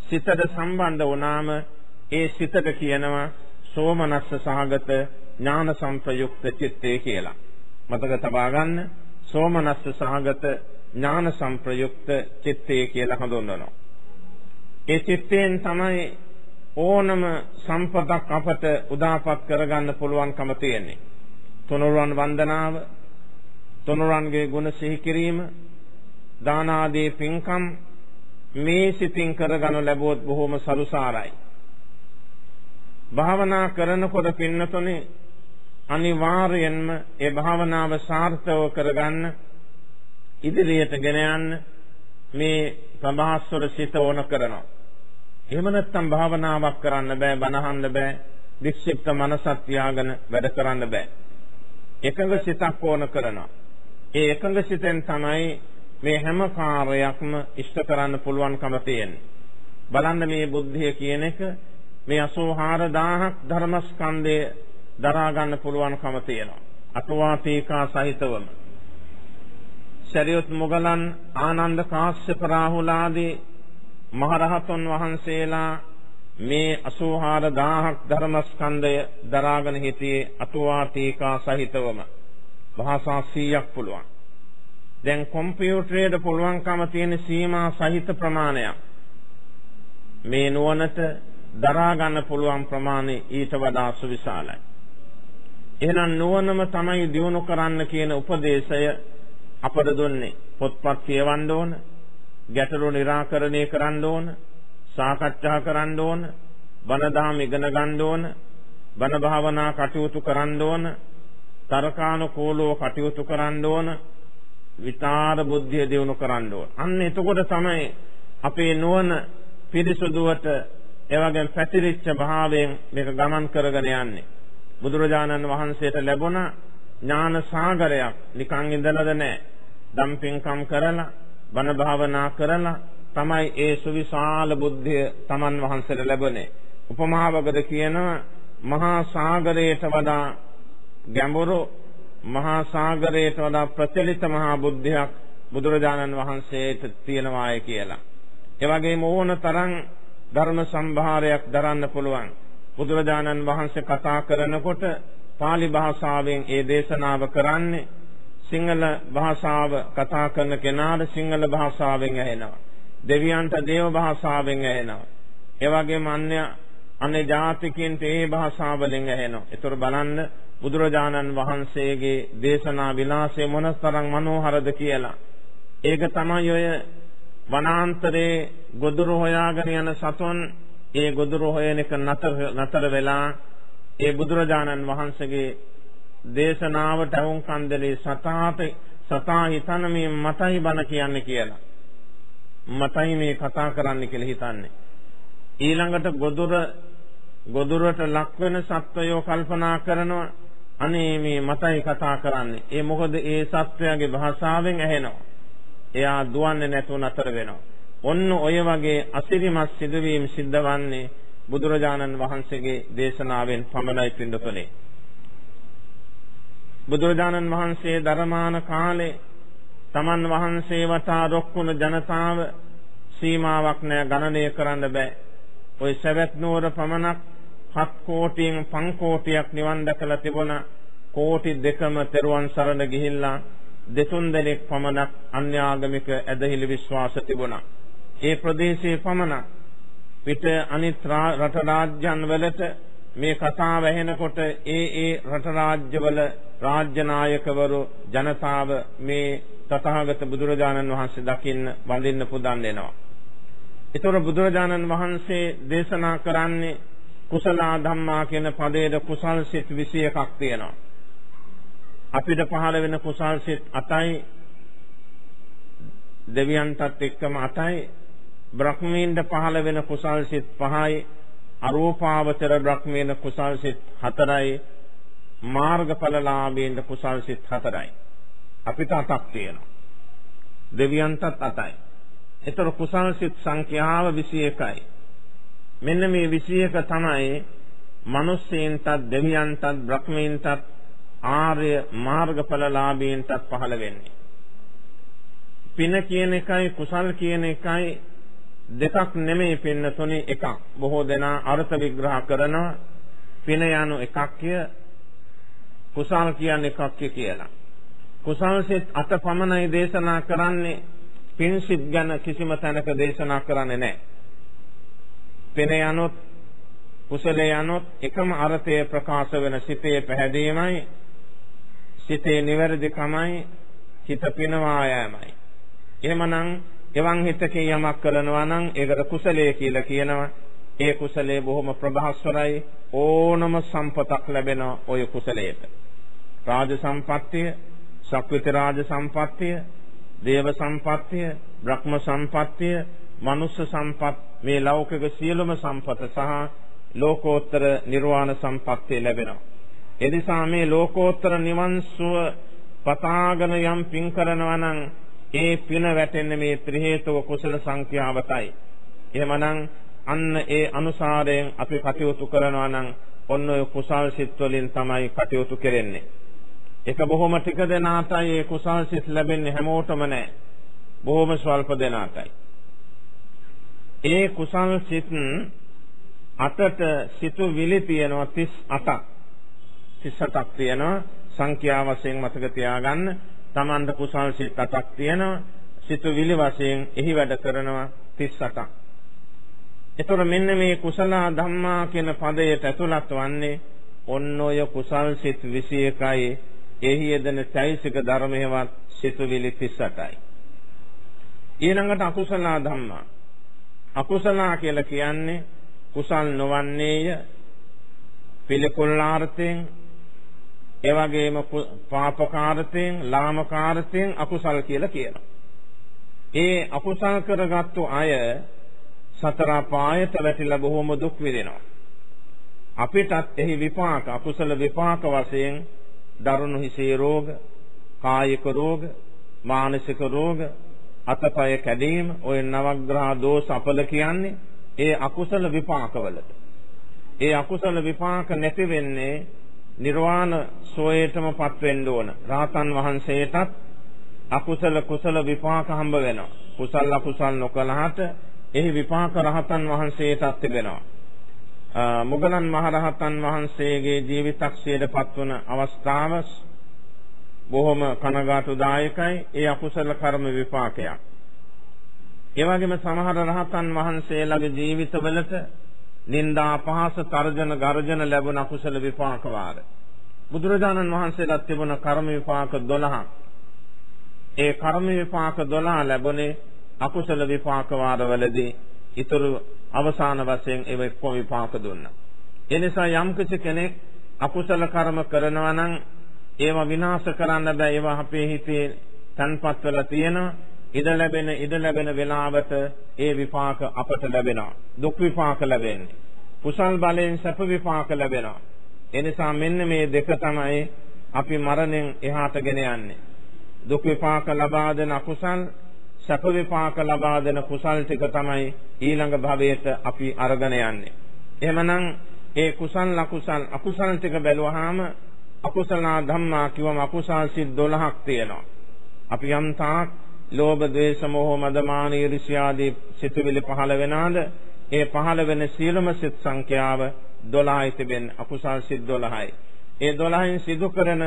සිතට සම්බන්ධ වුණාම ඒ සිතට කියනවා සෝමනස්ස සහගත ඥාන සංප්‍රයුක්ත චිත්තේ කියලා. මතක තබා ගන්න සෝමනස්ස සහගත ඥාන සංප්‍රයුක්ත චිත්තේ කියලා හඳුන්වනවා. ඒ චිත්තයෙන් තමයි ඕනම සම්පතක් අපට උදාපත් කරගන්න පුළුවන්කම තියෙන්නේ. තුනුරුවන් වන්දනාව, තුනුරන්ගේ ගුණ සිහි කිරීම දාන ආදී පින්කම් මේ සිතින් කරගනු ලැබුවොත් බොහොම සරුසාරයි. භාවනා කරනකොට පින්නතොනේ අනිවාර්යයෙන්ම ඒ භාවනාව සාර්ථකව කරගන්න ඉදිරියට ගෙන යන්න මේ ප්‍රභාස්වර සිත ඕන කරනවා. එහෙම නැත්නම් භාවනාවක් කරන්න බෑ, බනහන්න බෑ, වික්ෂිප්ත මනසක් තියාගෙන වැඩ කරන්න බෑ. එකඟ සිතක් ඕන කරනවා. ඒ එකඟ සිතෙන් තමයි මේ හැම කාර්යයක්ම ඉෂ්ට කරන්න පුළුවන්කම තියෙන්නේ. බලන්න මේ බුද්ධිය කියන එක මේ 84000ක් ධර්මස්කන්ධය දරා ගන්න පුළුවන්කම තියෙනවා. අටවාතීකා සහිතවම. ශරියොත් මොගලන් ආනන්ද කාශ්‍යප රාහුල ආදී මහරහතන් වහන්සේලා මේ 84000ක් ධර්මස්කන්ධය දරාගෙන හිටියේ අටවාතීකා සහිතවම. භාෂා 100ක් පුළුවන්. දැන් කම්පියුටරයට පුළුවන්කම තියෙන සීමා සහිත ප්‍රමාණයක්. මේ නුවණට දරා ගන්න පුළුවන් ප්‍රමාණය ඊට වඩා සුවිශාලයි. එහෙනම් නුවණම තමයි දියුණු කරන්න කියන උපදේශය අපට දුන්නේ පොත්පත් කියවන්න ඕන, ගැටලු निराකරණය කරන්න ඕන, සාකච්ඡා කරන්න ඕන, බණ දහම් ඉගෙන ගන්න ඕන, බණ භාවනා කටයුතු කරන්න ඕන, තර්කානුකූලව කටයුතු කරන්න ඕන, විචාර බුද්ධිය දියුණු කරන්න ඕන. අන්න එතකොට තමයි අපේ නුවණ පිරිසුදුවට එවැගේම පැතිරිච්ච භාවයෙන් මේක ගමන් කරගෙන යන්නේ. බුදුරජාණන් වහන්සේට ලැබුණ ඥාන සාගරයක් නිකන් ඉඳලාද නැහැ. දම්පින්කම් කරලා, බණ භාවනා කරලා තමයි ඒ සුවිශාල බුද්ධිය Taman වහන්සේට ලැබුණේ. උපමාවකට කියනවා මහා සාගරයට වඩා ගැඹුරු මහා සාගරයට වඩා ප්‍රචලිත මහා බුද්ධියක් බුදුරජාණන් වහන්සේට තියෙනවාය කියලා. ඒ වගේම ඕන තරම් ධර්ම සම්භාරයක් දරන්න පුළුවන්. බුදුරජාණන් වහන්සේ කතා කරනකොට pāli භාෂාවෙන් ඒ දේශනාව කරන්නේ සිංහල භාෂාව කතා කරන කෙනාට සිංහල භාෂාවෙන් ඇහෙනවා. දෙවියන්ට දේව භාෂාවෙන් ඇහෙනවා. ඒ වගේම අන්‍ය අන්‍ය ජාතිකින්ට ඒ භාෂාවලින් ඇහෙනවා. ඒතර බලන්න බුදුරජාණන් වහන්සේගේ දේශනා විලාසය මොනතරම් මනෝහරද කියලා. ඒක තමයි ඔය වනාන්තරේ ගොදුරු හොයාගෙන යන සතුන් ඒ ගොදුරු හොයන එක නතර නතර වෙලා ඒ බුදුරජාණන් වහන්සේගේ දේශනාවට වුන් කන්දලේ සතාට සතා හිතන මේ මතයි බණ කියන්නේ කියලා. මතයි මේ කතා කරන්න කියලා හිතන්නේ. ඊළඟට ගොදුර ගොදුරට ලක් වෙන සත්වයෝ කල්පනා කරනවා අනේ මේ මතයි කතා කරන්නේ. ඒ මොකද ඒ සත්වයාගේ භාෂාවෙන් ඇහෙනවා. එයා දුවන්නේ නැතුව නතර වෙනවා. ඔන්න ඔය වගේ අසිරිමත් සිදුවීම් සිද්ධවන්නේ බුදුරජාණන් වහන්සේගේ දේශනාවෙන් පමණයි පින්දුකලේ. බුදුරජාණන් වහන්සේ ධර්මාන කාලේ තමන් වහන්සේ වටා රොක්කුණු ජනතාව සීමාවක් නැ ගණනය කරන්න බෑ. ওই සවැත් නුවර පමණක් 7 කෝටියෙන් 5 කෝටියක් නිවන් දැකලා තිබුණා. කෝටි දෙකම තෙරුවන් සරණ ගිහිල්ලා දෙතුන් දෙනෙක් පමණක් අන්‍යාගමික ඇදහිලි විශ්වාස තිබුණා. ඒ ප්‍රදේශයේ පමණක් පිට අනිත් රට රාජ්‍යන් වලට මේ කතාව ඇහෙනකොට ඒ ඒ රට රාජ්‍යවල රාජ්‍ය නායකවරු ජනතාව මේ තථාගත බුදුරජාණන් වහන්සේ දකින්න වඳින්න පුදන් දෙනවා. ඒතර බුදුරජාණන් වහන්සේ දේශනා කරන්නේ කුසල ධම්මා කියන පදයේ කුසල් සිත් 21ක් තියෙනවා. අපිට පහළ වෙන කුසල් සිත් 8යි දෙවියන්ටත් එක්කම 8යි බ්‍රහ්මීන්ට පහළ වෙන කුසල් සිත් 5යි අරූපාවචර බ්‍රහ්මීන කුසල් සිත් 4යි මාර්ගඵලලාභීන්ට කුසල් සිත් 4යි අපිට 8ක් තියෙනවා. දෙවියන්ටත් 8යි ඒතර කුසල් සිත් සංඛ්‍යාව 21යි මෙන්න මේ 21 තමයි මිනිස්සෙන්ටත් දෙවියන්ටත් බ්‍රහ්මීන්ටත් ආර්ය මාර්ගඵලලාභීන්ටත් පහළ වෙන්නේ. පින කියන එකයි කුසල් කියන එකයි දෙකක් නෙමෙයි පින්නතුනේ එකක්. බොහෝ දෙනා අර්ථ විග්‍රහ කරනවා පින යනු එකක්ය කුසල් කියන්නේ එකක්ය කියලා. කුසල් සිත් අත පමණයි දේශනා කරන්නේ පින් සිත් ගැන කිසිම තැනක දේශනා කරන්නේ නැහැ. පින යනොත් කුසලයේ යනොත් එකම අර්ථය ප්‍රකාශ වෙන සිතේ පැහැදීමයි සිතේ නිවැරදිකමයි හිත පිනවා යෑමයි. එහෙමනම් එවන් හිතකින් යමක් කරනවා නම් ඒකට කුසලයේ කියලා කියනවා. ඒ කුසලයේ බොහොම ප්‍රභාස්වරයි ඕනම සම්පතක් ලැබෙන ඔය කුසලයට. රාජ සම්පත්තිය, සක්විත රාජ සම්පත්තිය, දේව සම්පත්තිය, බ්‍රහ්ම සම්පත්තිය, මනුෂ්‍ය සම්පත් මේ ලෞකික සියලුම සම්පත සහ ලෝකෝත්තර නිර්වාණ සම්පත්තිය ලැබෙනවා. එනිසා මේ ලෝකෝත්තර නිවන් සුව පතාගෙන යම් පින් කරනවා නම් ඒ පින වැටෙන්නේ මේ ත්‍රි හේතුක කුසල සංඛ්‍යාවතයි. එහෙමනම් අන්න ඒ අනුසාරයෙන් අපි කටයුතු කරනවා නම් ඔන්න ඔය කුසල් සිත් වලින් තමයි කටයුතු කෙරෙන්නේ. ඒක බොහොම ටික දෙනාටයි ඒ කුසල් සිත් ලැබෙන්නේ හැමෝටම නෑ. බොහොම ස්වල්ප දෙනාටයි. ඒ කුසල් සිත් අතට සිතු විලි තියෙනවා 38ක්. 38ක් තියෙනවා සංඛ්‍යා වශයෙන් මතක තියාගන්න තමන්ට කුසල් සිත් 8ක් තියෙනවා සිතුවිලි වශයෙන් එහි වැඩ කරනවා 38ක් එතකොට මෙන්න මේ කුසල ධම්මා කියන පදයට ඇතුළත් වන්නේ ඔන්න ඔය කුසල් සිත් 21යි එහි යෙදෙන චෛසික ධර්මයේවත් සිතුවිලි 38යි. ඊළඟට අකුසල ධම්මා. අකුසල කියලා කියන්නේ කුසල් නොවන්නේය පිළිකුල්ලාර්ථයෙන් ඒ වගේම පාපකාර්ථයෙන් ලාමකාර්ථයෙන් අකුසල් කියලා කියනවා. ඒ අකුසල් කරගත්තු අය සතර පායට වැටිලා බොහොම දුක් විඳිනවා. අපිටත් එහි විපාක අකුසල විපාක වශයෙන් දරුණු හිසේ රෝග, කායික රෝග, මානසික රෝග, අතපය කැඩීම, ඔය නවග්‍රහ දෝෂ අපල කියන්නේ ඒ අකුසල විපාකවලට. ඒ අකුසල විපාක නැති වෙන්නේ නිර්වාණ සෝයයටමපත් වෙන්න ඕන. රාතන් වහන්සේටත් අකුසල කුසල විපාක හම්බ වෙනවා. කුසල අකුසල් නොකලහට එහි විපාක රහතන් වහන්සේටත් තිබෙනවා. මුගලන් මහරහතන් වහන්සේගේ ජීවිතක්ෂයට පත්වන අවස්ථාව බොහොම කනගාටුදායකයි ඒ අකුසල කර්ම විපාකයක්. ඒ වගේම සමහර රහතන් වහන්සේලාගේ ජීවිතවලට නිന്ദා අපහාස තර්ජන ගර්ජන ලැබුණ අකුසල විපාක වාර. බුදුරජාණන් වහන්සේලාත් තිබුණ කර්ම විපාක 12ක්. ඒ කර්ම විපාක 12 ලැබුණේ අකුසල විපාක වාරවලදී ඊතුරු අවසාන වශයෙන් ඒ එක්කම විපාක දුන්නා. ඒ නිසා යම් කෙනෙක් අකුසල කර්ම කරනවා නම් ඒවා විනාශ කරන්න බෑ. ඒවා අපේ හිතේ තන්පත් වෙලා තියෙනවා ඉඩ ලැබෙන ඉඩ ලැබෙන වෙලාවට ඒ විපාක අපට ලැබෙනවා. දුක් විපාක ලැබෙන්නේ. කුසල් බලයෙන් සැප විපාක ලැබෙනවා. එනිසා මෙන්න මේ දෙක තමයි අපි මරණයෙන් එහාට ගෙන යන්නේ. දුක් විපාක ලබා දෙන අකුසල් සැප විපාක ලබා දෙන කුසල් ටික තමයි ඊළඟ භවයට අපි අරගෙන යන්නේ. එහෙමනම් ඒ කුසල් අකුසල් අකුසල් ටික බැලුවාම අකුසල ධම්මා කිවම අකුසල් සිත් 12ක් තියෙනවා. අපි යම් තාක් ලෝභ, ද්වේෂ, මෝහ, මද, මාන, ඊර්ෂ්‍යාදී සිතුවිලි පහළ වෙනාද ඒ පහළ වෙන සියලුම සිත් සංඛ්‍යාව 12යි තිබෙන අකුසල් සිත් 12යි. ඒ 12න් සිදු කරන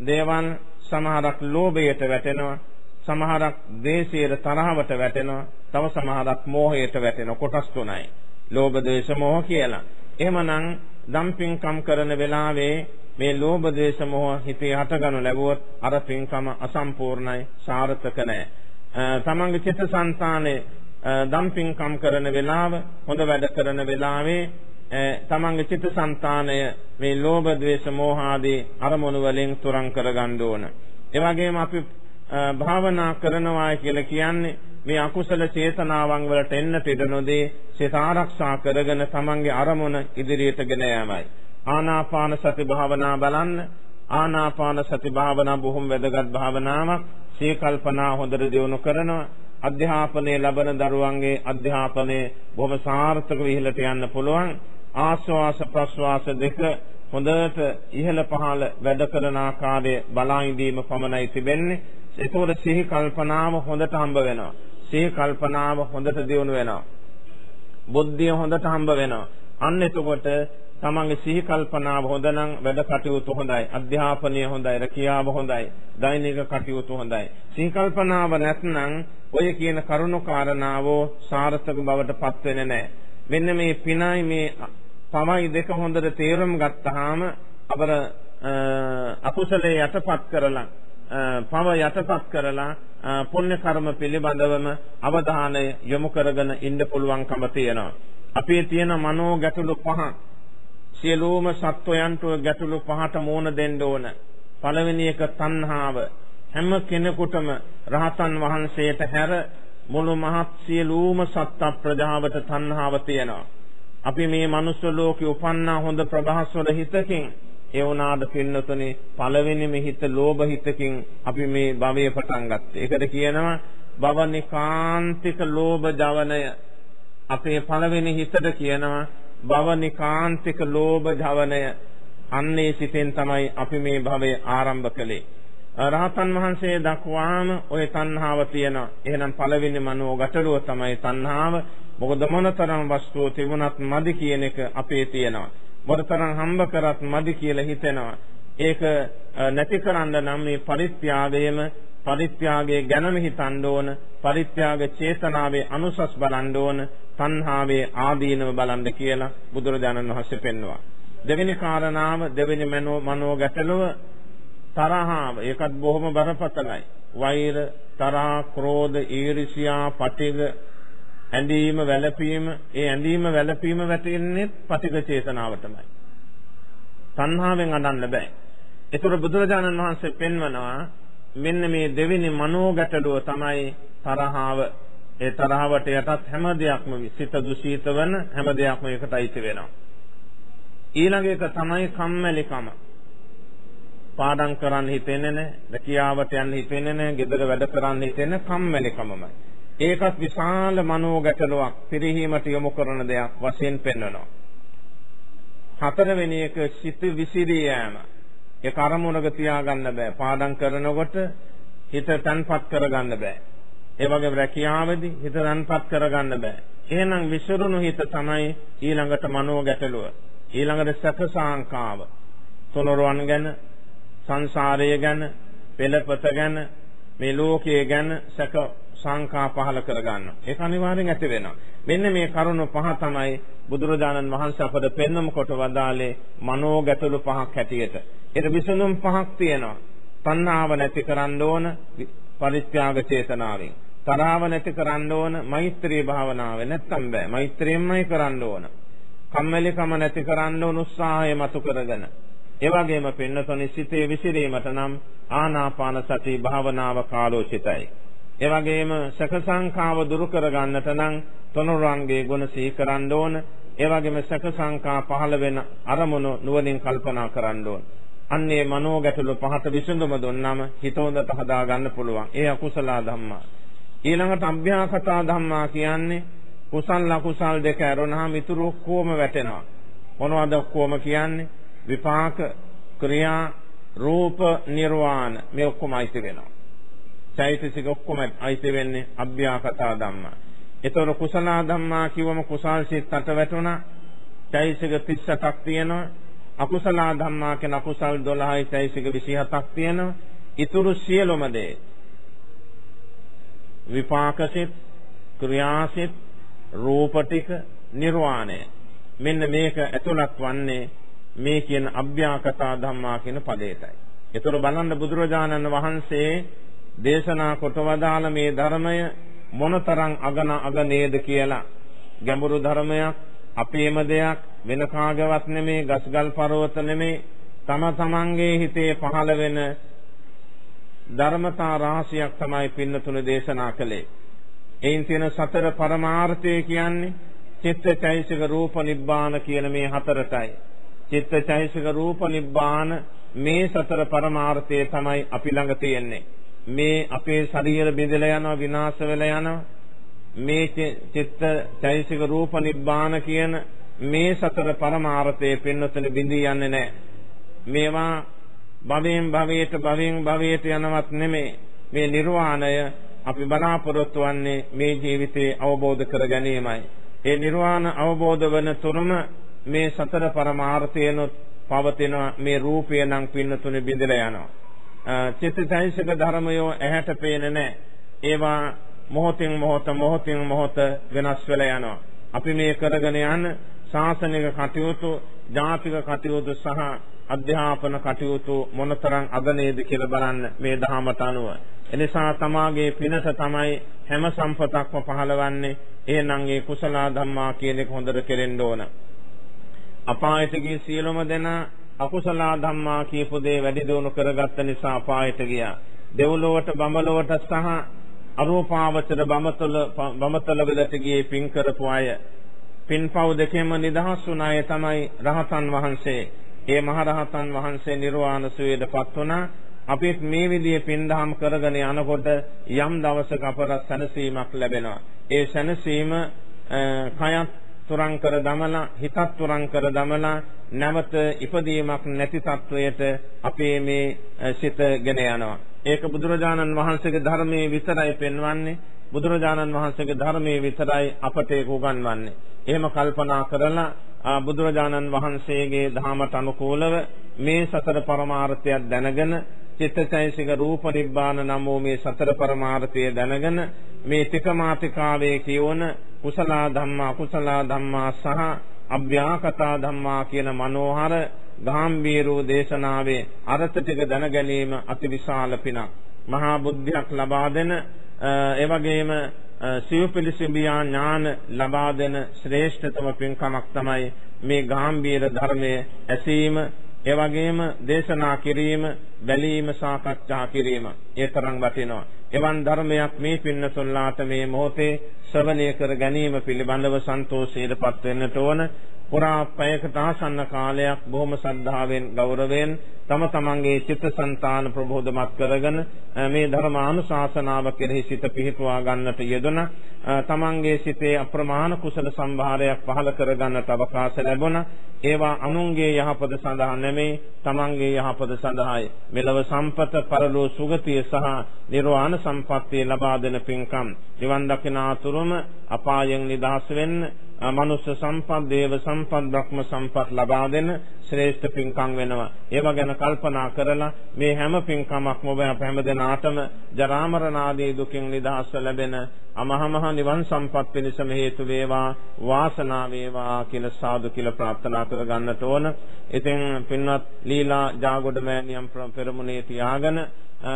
දේවල් සමහරක් ලෝභයට වැටෙනවා සමහරක් ද්වේෂයට තරහවට වැටෙනවා තව සමහරක් මෝහයට වැටෙනවා කොටස් තුනයි ලෝභ ද්වේෂ මෝහ කියලා එහෙමනම් දම්පින්කම් කරන වෙලාවේ මේ ලෝභ දේශ මොහ හිතේ හටගනු ලැබුවොත් අර පින්කම අසම්පූර්ණයි සාර්ථක නැහැ. තමන්ගේ චිත්තසංතානයේ දම්පින්කම් කරන වෙලාව හොඳ වැඩ කරන වෙලාවේ තමන්ගේ චිත්තසංතානය මේ ලෝභ ද්වේෂ මෝහ ආදී අරමුණු වලින් තුරන් කරගන්න ඕන. ඒ වගේම අපි භාවනා කරනවා කියලා කියන්නේ මේ අකුසල චේතනාවන් වලට එන්නට ඉඩ නොදී සිත ආරක්ෂා කරගෙන තමන්ගේ අරමුණ ඉදිරියට ගෙන යාමයි. ආනාපාන සති භාවනා බලන්න. ආනාපාන සති භාවනා බොහොම වැදගත් භාවනාවක්. සී කල්පනා හොඳට දියුණු කරනවා. අධ්‍යාපනයේ ලබන දරුවන්ගේ අධ්‍යාපනයේ බොහොම සාර්ථක විහිළට යන්න පුළුවන්. ආස්වාස ප්‍රස්වාස දෙක හොඳට ඉහළ පහළ වැඩ කරන ආකාරය බලා ඉඳීම පමණයි තිබෙන්නේ. ඒකෝද සිහි කල්පනාව හොඳට හම්බ වෙනවා. සිහි කල්පනාව හොඳට දියුණු වෙනවා. බුද්ධිය හොඳට හම්බ වෙනවා. අන්න එතකොට තමන්ගේ සිහි කල්පනාව හොඳ නම් වැඩ කටයුතු හොඳයි. අධ්‍යාපනය හොඳයි රැකියාව හොඳයි දෛනික කටයුතු හොඳයි. සිහි කල්පනාව නැත්නම් ඔය කියන කරුණු කාරණාවෝ සාර්ථක බවට පත් වෙන්නේ නැහැ. මෙන්න මේ පිනයි මේ තමයි දෙක හොඳට තේරුම් ගත්තාම අපර අකුසලයේ යටපත් කරලා පව යටපත් කරලා පුණ්‍ය කර්ම පිළිබඳවම අවධානය යොමු කරගෙන ඉන්න පුළුවන්කම තියෙනවා. අපේ තියෙන මනෝ ගැටලු පහ සියලුම සත්වයන්ට ගැටලු පහට මෝන දෙන්න ඕන. පළවෙනි එක තණ්හාව. හැම කෙනෙකුටම රහතන් වහන්සේට හැර මුළු මහත් සියලුම සත්ත්ව ප්‍රජාවට තණ්හාව තියෙනවා. අපි මේ මනුස්ස ලෝකේ උපන්නා හොඳ ප්‍රභාස්වර හිතකින් ඒ වුණාට පින්නතුනේ පළවෙනිම හිත ලෝභ හිතකින් අපි මේ භවය පටන් ගත්තේ. ඒකට කියනවා භවනිකාන්තික ලෝභ ජවනය. අපේ පළවෙනි හිතට කියනවා භවනිකාන්තික ලෝභ ධවනය අන්නේ සිතෙන් තමයි අපි මේ භවය ආරම්භ කළේ. රහතන් වහන්සේ දක්වාම ওই තණ්හාව තියෙනවා. එහෙනම් පළවෙනි මනෝ ගැටලුව තමයි තණ්හාව. මොකද මොනතරම් වස්තුව තිබුණත් මදි කියන එක අපේ තියෙනවා. මොනතරම් හම්බ කරත් මදි කියලා හිතෙනවා. ඒක නැති කරන්න නම් මේ පරිත්‍යාගයම පරිත්‍යාගයේ ගැනම හිතන්න ඕන පරිත්‍යාග චේතනාවේ අනුසස් බලන්න ඕන තණ්හාවේ ආදීනව බලන්න කියලා බුදුරජාණන් වහන්සේ පෙන්වුවා දෙවෙනි කාරණාව දෙවෙනි මනෝ මනෝ ගැටලුව තරහව ඒකත් බොහොම බරපතලයි. වෛර, තරහ, ක්‍රෝධ, ඊර්ෂ්‍යා, පටිඝ, ඇඳීම, වැළපීම, ඒ ඇඳීම, වැළපීම වැටෙන්නේ පටිඝ චේතනාවටමයි. තණ්හාවෙන් අඩන්න බෑ. ඒතර බුදුරජාණන් වහන්සේ පෙන්වනවා මෙන්න මේ දෙවෙනි මනෝ ගැටලුව තමයි තරහව. ඒ තරහවට යටත් හැම දෙයක්ම සිත දුෂීත වෙන හැම දෙයක්ම ඒකට අයිති වෙනවා. ඊළඟ එක තමයි කම්මැලිකම. පාඩම් කරන්න හිතෙන්නේ නැහැ, රැකියාවට යන්න හිතෙන්නේ නැහැ, ගෙදර වැඩ කරන්න හිතෙන්නේ කම්මැලිකමමයි. ඒකත් විශාල මනෝ ගැටලුවක්, පිරිහීමට යොමු කරන දෙයක් වශයෙන් පෙන්වනවා. හතරවෙනි එක සිත විසිරී යෑම. ඒක අරමුණක තියාගන්න බෑ. පාඩම් කරනකොට හිත තන්පත් කරගන්න බෑ. ඒ වගේම රැකියාවේදී හිත තන්පත් කරගන්න බෑ. එහෙනම් විසිරුණු හිත තමයි ඊළඟට මනෝ ගැටලුව. ඊළඟට සැක සාංකාව. තොනරුවන් ගැන, සංසාරය ගැන, පෙළපත ගැන, මේ ලෝකයේ ගැන සැක සංකා පහල කරගන්නවා. ඒක අනිවාර්යෙන් ඇති වෙනවා. මෙන්න මේ කරුණු පහ තමයි බුදුරජාණන් වහන්සේ අපට පෙන්වම කොට වදාලේ මනෝ ගැටලු පහක් හැටියට. ඒක විසඳුම් පහක් තියෙනවා. තණ්හාව නැති කරන්න ඕන පරිත්‍යාග චේතනාවෙන්. තරහව නැති කරන්න ඕන මෛත්‍රී භාවනාවෙන්. නැත්තම් බෑ. මෛත්‍රියෙන්මයි කරන්න ඕන. කම්මැලිකම නැති කරන්න ඕන උත්සාහය මතු කරගෙන. ඒ වගේම පින්නතොනි සිතේ විසිරීමට නම් ආනාපාන සති භාවනාව කාලෝචිතයි. ඒ වගේම සැක සංකාව දුරු කරගන්නට නම් තොනුරංගේ ගුණ සිහි කරන්න ඕන. ඒ වගේම සැක සංකා පහළ වෙන අරමුණු නුවණින් කල්පනා කරන්න ඕන. අන්නේ මනෝ ගැටලු පහට විසඳුම දුන්නම හිත හොඳට හදා ගන්න පුළුවන්. ඒ අකුසල ධම්මා. ඊළඟට අභ්‍යාකතා ධම්මා කියන්නේ කුසල් අකුසල් දෙක ඇරුණාම ඉතුරු ඔක්කොම වැටෙනවා. මොනවද ඔක්කොම කියන්නේ? විපාක, ක්‍රියා, රූප, නිර්වාණ මේ ඔක්කොම අයිති වෙනවා. චෛතසික ඔක්කොම අයිති වෙන්නේ අභ්‍යාකතා ධම්මා. ඒතර කුසල ධම්මා කිවම කුසල් සිත් අට වැටුණා. චෛතසික 38ක් තියෙනවා. අකුසල ධම්මා කියන අකුසල් 12යි චෛතසික 27ක් තියෙනවා. ඊතුරු සියලුම දේ විපාකසිත, ක්‍රියාසිත, රූප ටික, නිර්වාණය. මෙන්න මේක ඇතුළත් වන්නේ මේ කියන අභ්‍යාකතා ධම්මා කියන පදයටයි. ඒතර බලන්න බුදුරජාණන් වහන්සේ දේශනා කොට වදාළ මේ ධර්මය මොනතරම් අගන අග නේද කියලා ගැඹුරු ධර්මයක් අපේම දෙයක් වෙන කාගවත් නෙමේ ගස්ගල් පර්වත නෙමේ තම තමන්ගේ හිතේ පහළ වෙන ධර්මතා රහසයක් තමයි පින්නතුන දේශනා කළේ. එයින් තියෙන සතර පරමාර්ථය කියන්නේ චිත්තචෛසික රූප නිබ්බාන කියන මේ හතරටයි. චිත්තචෛසික රූප නිබ්බාන මේ සතර පරමාර්ථය තමයි අපි ළඟ තියෙන්නේ. මේ අපේ ශරීර බිඳලා යනවා විනාශ වෙලා යනවා. මේ චිත්ත චෛසික රූප නිබ්බාන කියන මේ සතර පරමාර්ථයේ පින්නතන බිඳී යන්නේ නැහැ. මේවා භවයෙන් භවයට භවයෙන් භවයට යනවත් නෙමේ මේ නිර්වාණය අපි බලාපොරොත්තු වන්නේ මේ ජීවිතේ අවබෝධ කර ගැනීමයි. ඒ නිර්වාණ අවබෝධ වන තුරුම මේ සතර පරමාර්ථයනොත් පවතින මේ රූපය නම් පින්නතුනේ බිඳලා යනවා. චිත්තචෛසික ධර්මයෝ ඇහැට පේන්නේ නැහැ. ඒවා මොහොතින් මොහොත මොහොතින් මොහොත වෙනස් වෙලා යනවා. අපි මේ කරගෙන යන ශාසනික කටයුතු, ජාතික කටයුතු සහ අධ්‍යාපන කටයුතු මොනතරම් අගනේද කියලා බලන්න මේ දහමට අනුව. එනිසා තමාගේ පිනස තමයි හැම සම්පතක්ම පහළවන්නේ. එහෙනම් ඒ කුසල ධම්මා කියන එක හොඳට කෙරෙන්න ඕන. අපායට ගිය සියලුම දෙනා අකුසල ධම්මා කියපු දේ වැඩි දියුණු කරගත්ත නිසා අපායට ගියා. දෙව්ලොවට බඹලොවට සහ අරූපාවචර බමතල බමතල වලට ගියේ පින් කරපු අය. පින්පව් දෙකෙන්ම නිදහස් වුණ අය තමයි රහතන් වහන්සේ. ඒ මහරහතන් වහන්සේ නිර්වාණ සුවයටපත් වුණා. අපිත් මේ විදිහේ පින්දහම් කරගෙන යනකොට යම් දවසක අපට සැනසීමක් ලැබෙනවා. ඒ සැනසීම කයත් තුරන් කර දමලා හිතත් තුරන් කර දමලා නැවත ඉපදීමක් නැති තත්වයට අපේ මේ සිත ගෙන යනවා. ඒක බුදුරජාණන් වහන්සේගේ ධර්මයේ විතරයි පෙන්වන්නේ. බුදුරජාණන් වහන්සේගේ ධර්මයේ විතරයි අපට ඒක උගන්වන්නේ. එහෙම කල්පනා කරලා බුදුරජාණන් වහන්සේගේ ධහමට අනුකූලව මේ සතර පරමාර්ථයක් දැනගෙන චිත්තචෛසික රූප නිබ්බාන නම් වූ මේ සතර පරමාර්ථය දැනගෙන මේ තිකමාතිකාවේ කියවන කුසල ධම්මා කුසල ධම්මා සහ අභ්‍යාකතා ධම්මා කියන මනෝහර ගාම්භීර වූ දේශනාවේ අර්ථ ටික දැන ගැනීම අතිවිශාල පිනක්. මහා බුද්ධියක් ලබා දෙන ඒ වගේම සිව්පිලිසිඹියා ඥාන ලබා දෙන ශ්‍රේෂ්ඨතම පින්කමක් තමයි මේ ගාම්භීර ධර්මයේ ඇසීම ඒ වගේම දේශනා කිරීම, බැලීම, සාකච්ඡා කිරීම. ඒ තරම් වටිනවා. එවන් ධර්මයක් මේ පින්නතුල්ලාට මේ මොහොතේ ශ්‍රවණය කර ගැනීම පිළිබඳව සන්තෝෂයටපත් වෙන්නට ඕන. පුරා පැයකට ආසන්න කාලයක් බොහොම ශ්‍රද්ධාවෙන් ගෞරවයෙන් තම තමන්ගේ චිත්තසංතාන ප්‍රබෝධමත් කරගෙන මේ ධර්මානුශාසනාව කෙරෙහි සිත පිහිටුවා ගන්නට යෙදුණ තමන්ගේ සිතේ අප්‍රමාණ කුසල සම්භාරයක් පහළ කරගන්නට අවකාශ ලැබුණා ඒවා අනුන්ගේ යහපත සඳහා නෙමෙයි තමන්ගේ යහපත සඳහායි. මෙලව සම්පත පරලෝ සුගතිය සහ නිර්වාණ සම්පත්තිය ලබා දෙන පින්කම්. නිවන් දකිනාතුරුම අපායෙන් නිදහස් වෙන්න මනුෂ්‍ය සම්පත්, දේව සම්පත්, බ්‍රහ්ම සම්පත් ලබා දෙන ශ්‍රේෂ්ඨ පින්කම් වෙනවා. ඒව ගැන කල්පනා කරලා මේ හැම පින්කමක්ම ඔබ හැම දෙනාටම ජරා මරණ ආදී දුකින් නිදහස් ලැබෙන අමහමහ නිවන් සම්පත් පිණිසම හේතු වේවා වාසනාව වේවා කියලා සාදු කියලා ප්‍රාර්ථනා කර ගන්නට ඕන. ඉතින් පින්වත් ලීලා ජාගොඩ මෑණියන් පෙරමුණේ තියාගෙන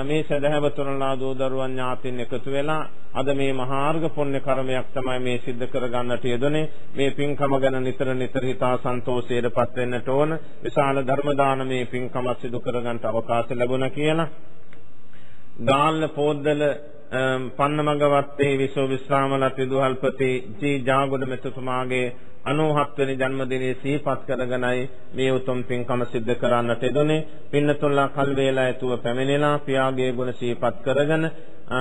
මේ සදහැවතුන්ලා දූ දරුවන් ඥාතින් එකතු වෙලා අද මේ මහාර්ග පුණ්‍ය කර්මයක් තමයි මේ සිද්ධ කරගන්නට යෙදුනේ මේ පින්කම ගැන නිතර නිතර හිතා සන්තෝෂයටපත් වෙන්නට ඕන විශාල ධර්ම දානමේ පින්කම සිදු කරගන්නට අවකාශ ලැබුණා කියලා ගාල්ල පොද්දල පන්නමගවත්තේ විශ්ව විශ්‍රාමලත් විදුහල්පති ජී ජාගොඩ මෙතුමාගේ 97 වෙනි ජන්මදිනයේ සිහිපත් කරගෙනයි මේ උතුම් පින්කම සිද්ධ කරන්නට යෙදුනේ. පින්නතුල්ලා කල් වේලා ඇතුව පැමිණෙලා පියාගේ ගුණ සිහිපත් කරගෙන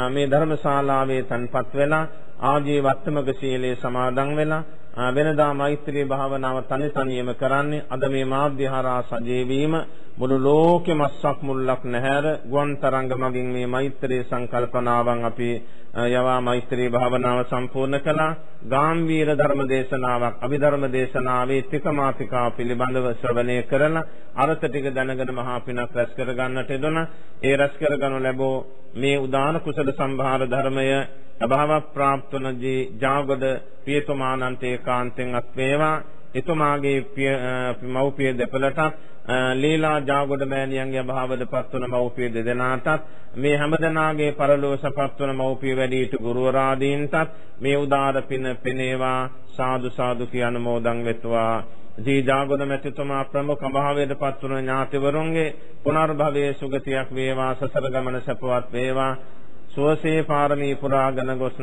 මේ ධර්මශාලාවේ තන්පත් වෙලා ආජීව වත්තමක සීලයේ සමාදන් වෙලා වෙනදා මෛත්‍රී භාවනාව තනි තනියම කරන්නේ අද මේ මාධ්‍ය හරහා සජීවීම මුළු ලෝකෙම අස්සක් මුල්ලක් නැහැර ගුවන් තරංග මගින් මේ මෛත්‍රී සංකල්පනාවන් අපි යවා මෛත්‍රී භාවනාව සම්පූර්ණ කළා. ගාම්භීර ධර්ම දේශනාවක් අභිධර්ම දේශනාවේ ත්‍රිකමාතිකා පිළිබඳව ශ්‍රවණය කරලා අර්ථ ටික දැනගෙන මහා පිනක් රැස් කර ගන්නට යෙදුණා. ඒ රැස් කරගනු ලැබෝ මේ උදාන කුසල සම්භාර ධර්මය අභාව ප්‍රාප්තනදී ජාගද පියතුමානන්ත ඒකාන්තෙන් අත් වේවා. එතුමාගේ මව්පිය දෙපළටත් ලීලා ජාගොඩ මෑණියන්ගේ අභාවදපත් වන මව්පිය දෙදෙනාටත් මේ හැමදෙනාගේ පරලෝසපත් වන මව්පිය වැඩිහිටි ගුරුවරාදීන්ටත් මේ උදාර පින පෙනේවා සාදු සාදු කියන මොදන් වෙත්වා. ජී ජාගොඩ මැතිතුමා ප්‍රමුඛ අභාවයටපත් වන ඥාතිවරුන්ගේ පුනර්භවයේ සුගතියක් වේවා සසර ගමන සපවත් වේවා. සුවසේ පාරමී පුරාගෙන ගොස්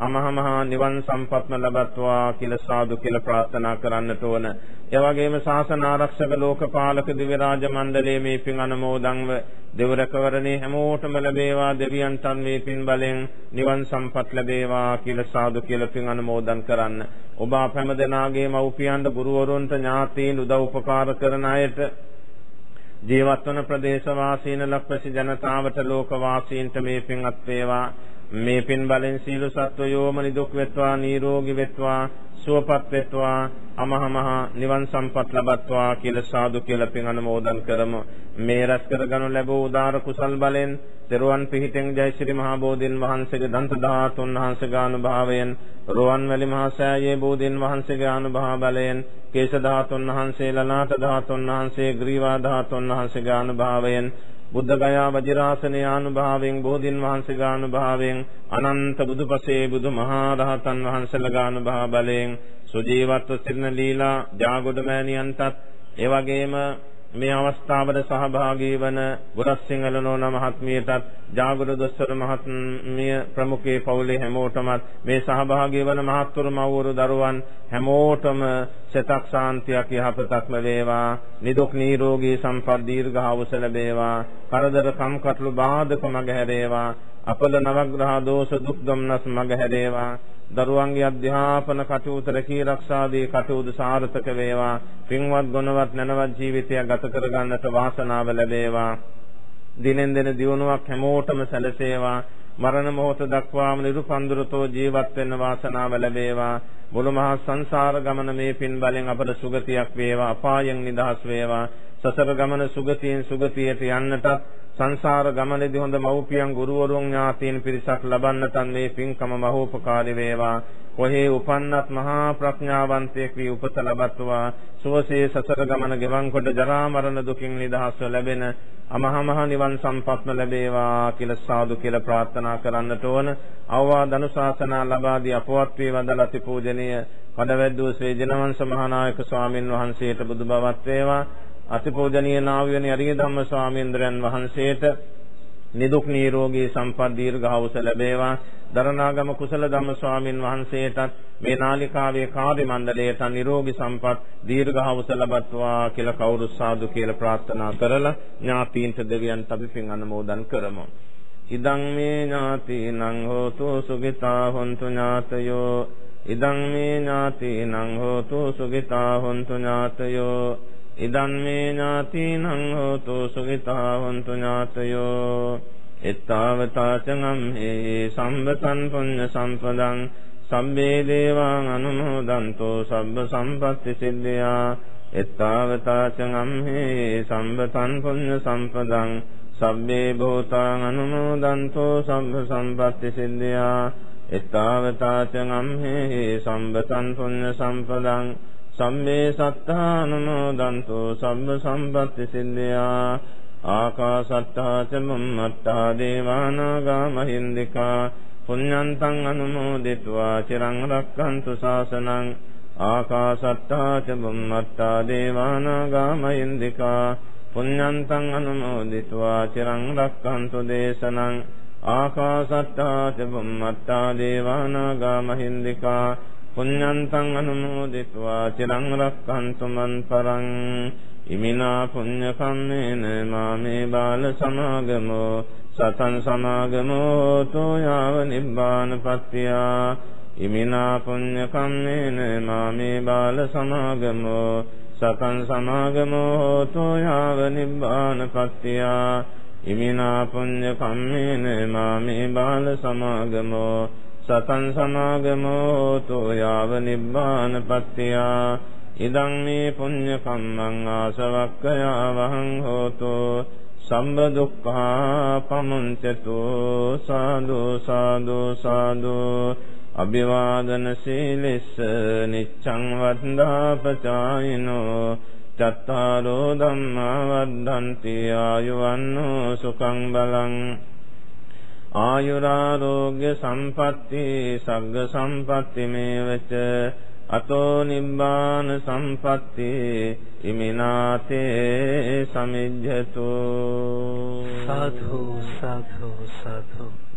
අමහමහා නිවන් සම්පත්ම ලබත්වා කියලා සාදු කියලා ප්‍රාර්ථනා කරන්නට ඕන. ඒ වගේම ශාසන ආරක්ෂක ලෝකපාලක දිව්‍ය රාජ මණ්ඩලයේ මේ පින් අනුමෝදන්ව දෙව රැකවරණේ හැමෝටම ලැබේවා දෙවියන්ට මේ පින් බලෙන් නිවන් සම්පත් ලැබේවා කියලා සාදු කියලා පින් අනුමෝදන් කරන්න. ඔබ අප හැම දෙනාගේ මව්පියන්ට ගුරුවරුන්ට ඥාතීන් උදව් උපකාර කරන අයට ජීවත් වන ප්‍රදේශ වාසීන ලක්වැසි ජනතාවට ලෝක වාසීන්ට මේ පින්වත් වේවා. මේ පින් බලෙන් සීල සත්වයෝම නිදුක් වෙත්වා නිරෝගී වෙත්වා සුවපත් වෙත්වා අමහ මහ නිවන් සම්පත් ලබත්වා කියලා සාදු කියලා පින් අනුමෝදන් කරමු. මේ රැස් කරගනු ලැබූ උදාර කුසල් බලෙන් දරුවන් පිහිටෙන් ජයශ්‍රී මහා බෝධින් වහන්සේගේ දන්ත ධාතුන් වහන්සේගේ අනුභවයෙන් රුවන්වැලි මහා සෑයේ බෝධින් වහන්සේගේ අනුභව බලයෙන් කේශ ධාතුන් වහන්සේ ලලාට ධාතුන් වහන්සේ ග්‍රීවා ධාතුන් වහන්සේගේ අනුභවයෙන් බුද්ධ ගයා වජිරාසනේ ආනුභාවයෙන් බෝධින් වහන්සේගේ ආනුභාවයෙන් අනන්ත බුදුපසේ බුදු මහා රහතන් වහන්සේලාගේ ආනුභාව බලයෙන් සුජීවත්ව සිටින ලීලා ජාගොඩ මෑණියන්ටත් ඒ වගේම මේ අවස්ථාවට සහභාගී වන ගොඩක් සිංහල නෝන මහත්මියටත් ජාගුරු දොස්තර මහත්මිය ප්‍රමුඛේ පවුලේ හැමෝටමත් මේ සහභාගී වන මහත්තුරු මව්වරු දරුවන් හැමෝටම සතක් ශාන්තියක් යහපතක්ම වේවා. නිදුක් නිරෝගී සම්පත් දීර්ඝායුෂ ලැබේවා. කරදර කම්කටොළු බාධක මගහැරේවා අපල නවග්‍රහ දෝෂ දුක් දුම්නස් මගහැරේවා දරුවන්ගේ අධ්‍යාපන කටයුතු රැකී ආරක්ෂාදී කටයුතු සාර්ථක වේවා. පින්වත් ගුණවත් නැනවත් ජීවිතයක් ගත කර ගන්නට වාසනාව ලැබේවා. දිනෙන් දින දියුණුවක් හැමෝටම සැලසේවා. මරණ මොහොත දක්වාම නිරුපන්දුරතෝ ජීවත් වෙන්න වාසනාව ලැබේවා. මුළු මහත් සංසාර ගමන මේ පින් බලෙන් අපට සුගතියක් වේවා. අපායෙන් නිදහස් වේවා. සසර ගමන සුගතියෙන් සුගතියට යන්නටත් සංසාර ගමනේදී හොඳ මව්පියන් ගුරුවරුන් ඥාතීන් පිරිසක් ලබන්නට මේ පින්කම මහෝපකාරී වේවා. කොහේ උපන්නත් මහා ප්‍රඥාවන්තයෙක් වී උපත ලබත්වා. සුවසේ සසර ගමන ගෙවන් කොට ජරා මරණ දුකින් නිදහස්ව ලැබෙන අමහා මහ නිවන් සම්පත්ම ලැබේවා කියලා සාදු කියලා ප්‍රාර්ථනා කරන්නට ඕන. අවවාද අනුශාසනා ලබා දී අපවත් වේ වදලා තිපූජනීය කඩවැද්දුව ශ්‍රී ජනවංශ මහානායක ස්වාමින් වහන්සේට බුදු බවත් වේවා. අතිපූජනීය නාවියනි අරිය ධම්ම ස්වාමීන්ද්‍රයන් වහන්සේට නිදුක් නිරෝගී සම්පත් දීර්ඝායුෂ ලැබේවා. දරණාගම කුසල ධම්ම ස්වාමින් වහන්සේටත් මේ නාලිකාවේ කාර්ය මණ්ඩලයට නිරෝගී සම්පත් දීර්ඝායුෂ ලබත්වා කියලා කවුරු සාදු කියලා ප්‍රාර්ථනා කරලා ඥාතීන්ට දෙවියන්ට අපි පින් අනුමෝදන් කරමු. ඉදං මේ ඥාතීනං හෝතු සුගිතා හොන්තු ඥාතයෝ. ඉදං මේ ඥාතීනං හෝතු සුගිතා හොන්තු ඥාතයෝ. ඉදං මේ ඥාතීනං හෝතු සුගිතා හොන්තු ඥාතයෝ එත්තාවතාචං හේ සම්බතං පුඤ්ඤ සම්පදං සම්බේ දේවාං අනුමෝදන්තෝ සබ්බ සම්පත්ති සිද්ධා එත්තාවතාචං හේ සම්බතං පුඤ්ඤ සම්පදං සබ්බේ භූතාං අනුමෝදන්තෝ සබ්බ සම්පත්ති සිද්ධා එත්තාවතාචං හේ සම්බතං පුඤ්ඤ සම්පදං සම්මේ සත්තානුමෝදන්තු සම්ම සම්පත්ති සිද්ධියා ආකාසත්තා ච මුම්මත්තා දේවානාගා මහින්దికා පුඤ්ඤන්තං අනුමෝදිත्वा චිරං රක්칸තු ශාසනං ආකාසත්තා ච මුම්මත්තා දේවානාගා මහින්దికා පුඤ්ඤන්තං අනුමෝදිත्वा චිරං රක්칸තු දේශනං ආකාසත්තා ච මුම්මත්තා දේවානාගා මහින්దికා පුඤ්ඤන්තං අනුමෝදිත्वा චිරං රක්칸තු මන් පරං ඉමිනා පුඤ්ඤ කම්මේන මාමේ බාල සමාගමෝ සතං සමාගමෝ තෝ යාව නිබ්බාන පත්‍තියා ඉමිනා පුඤ්ඤ කම්මේන මාමේ බාල සමාගමෝ සතං සමාගමෝ තෝ යාව නිබ්බාන පත්‍තියා ඉමිනා පුඤ්ඤ කම්මේන මාමේ බාල සමාගමෝ සතං සමාගමෝ තෝ යාව නිබ්බාන පත්‍තියා ඉදං මේ පුඤ්ඤ කම්මං ආසවක්ඛයා වහං හෝතෝ සම්බ දුක්ඛා පමුංචතු සාදු සාදු සාදු අභිවාදන සීලෙස්ස නිච්ඡං වන්දාපචායිනෝ චත්තාරෝ ධම්මා වද්ධන්ති ආයුවන්නෝ සුඛං බලං ආයුරාරෝග්‍ය සම්පatti සග්ග සම්පatti මේවච. අතෝ නිබ්බාන සම්පatti ඉමිනාතේ සමිජ්ජතු. සාධු සාධු සාධු.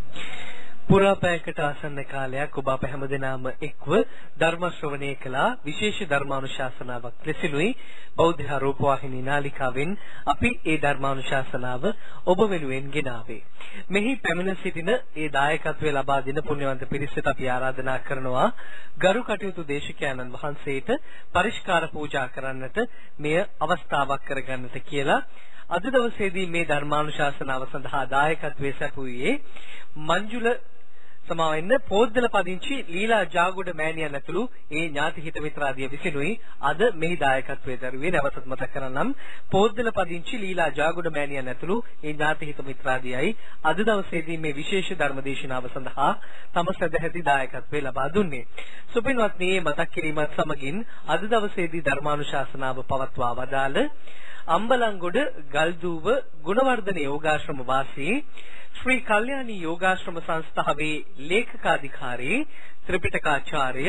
පුරා පැයකට ආසන්න කාලයක්. ඔබ අප හැමදෙනාම එක්ව ධර්ම ශ්‍රවණය කළා. විශේෂ ධර්මානුශාසනාවක් ලෙසිනුයි බෞද්ධ රූපවාහිනී නාලිකාවෙන් අපි ඒ ධර්මානුශාසනාව ඔබ වෙනුවෙන් ගෙනාවේ. මෙහි පැමිණ සිටින ඒ දායකත්වය ලබා දෙන පුණ්‍යවන්ත පිරිසට අපි ආරාධනා කරනවා. ගරු කටයුතු දේශකයන්න් වහන්සේට පරිස්කාර පූජා කරන්නට මෙය අවස්ථාවක් කරගන්නට කියලා. අද දවසේදී මේ ධර්මානුශාසනාව සඳහා දායකත්වයේ සැපුවේ මංජුල සමාවෙන්න පොද්දල පදිංචි ලීලා ජාගොඩ මෑණියන් ඇතුළු ඒ ඥාති හිත මිත්‍රාදිය විසිනුයි. අද මෙහි දායකත්වයේ දරුවේ නැවතත් මතක් කරනම් පොද්දල පදිංචි ලීලා ජාගොඩ මෑණියන් ඇතුළු ඒ ඥාති හිත මිත්‍රාදියයි. අද දවසේදී මේ විශේෂ ධර්ම දේශනාව සඳහා තම සදැහැති දායකත්වයේ ලබා දුන්නේ. සුපින්වත්නි මතක් කිරීමත් සමගින් අද දවසේදී ධර්මානුශාසනාව පවත්වා වදාළ අම්බලන්ගොඩ ගල්දුව ගුණවර්ධන යෝගාශ්‍රම වාසී ශ්‍රී කල්යාණී යෝගාශ්‍රම සංස්ථාවේ ලේකකාධිකාරී ත්‍රිපිටකාචාර්ය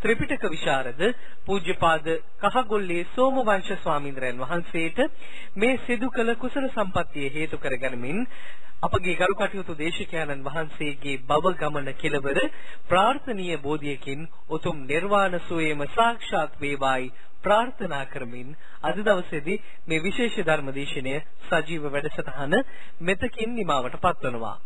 ත්‍රිපිටක විශාරද පූජ්‍යපාද කහගොල්ලේ සෝමවංශ ස්වාමීන්ද්‍රයන් වහන්සේට මේ සිදු කළ කුසල සම්පත්තිය හේතු කරගනිමින් අපගේ ගරු කටයුතු දේශකයන්න් වහන්සේගේ බව ගමන කෙලවර ප්‍රාර්ථනීය බෝධියකින් උතුම් නිර්වාණ සුවයම සාක්ෂාත් වේවායි ප්‍රාර්ථනා කරමින් අද දවසේදී මේ විශේෂ ධර්ම දේශනය සජීව වැඩසටහන මෙතකින් නිමවට පත්වනවා.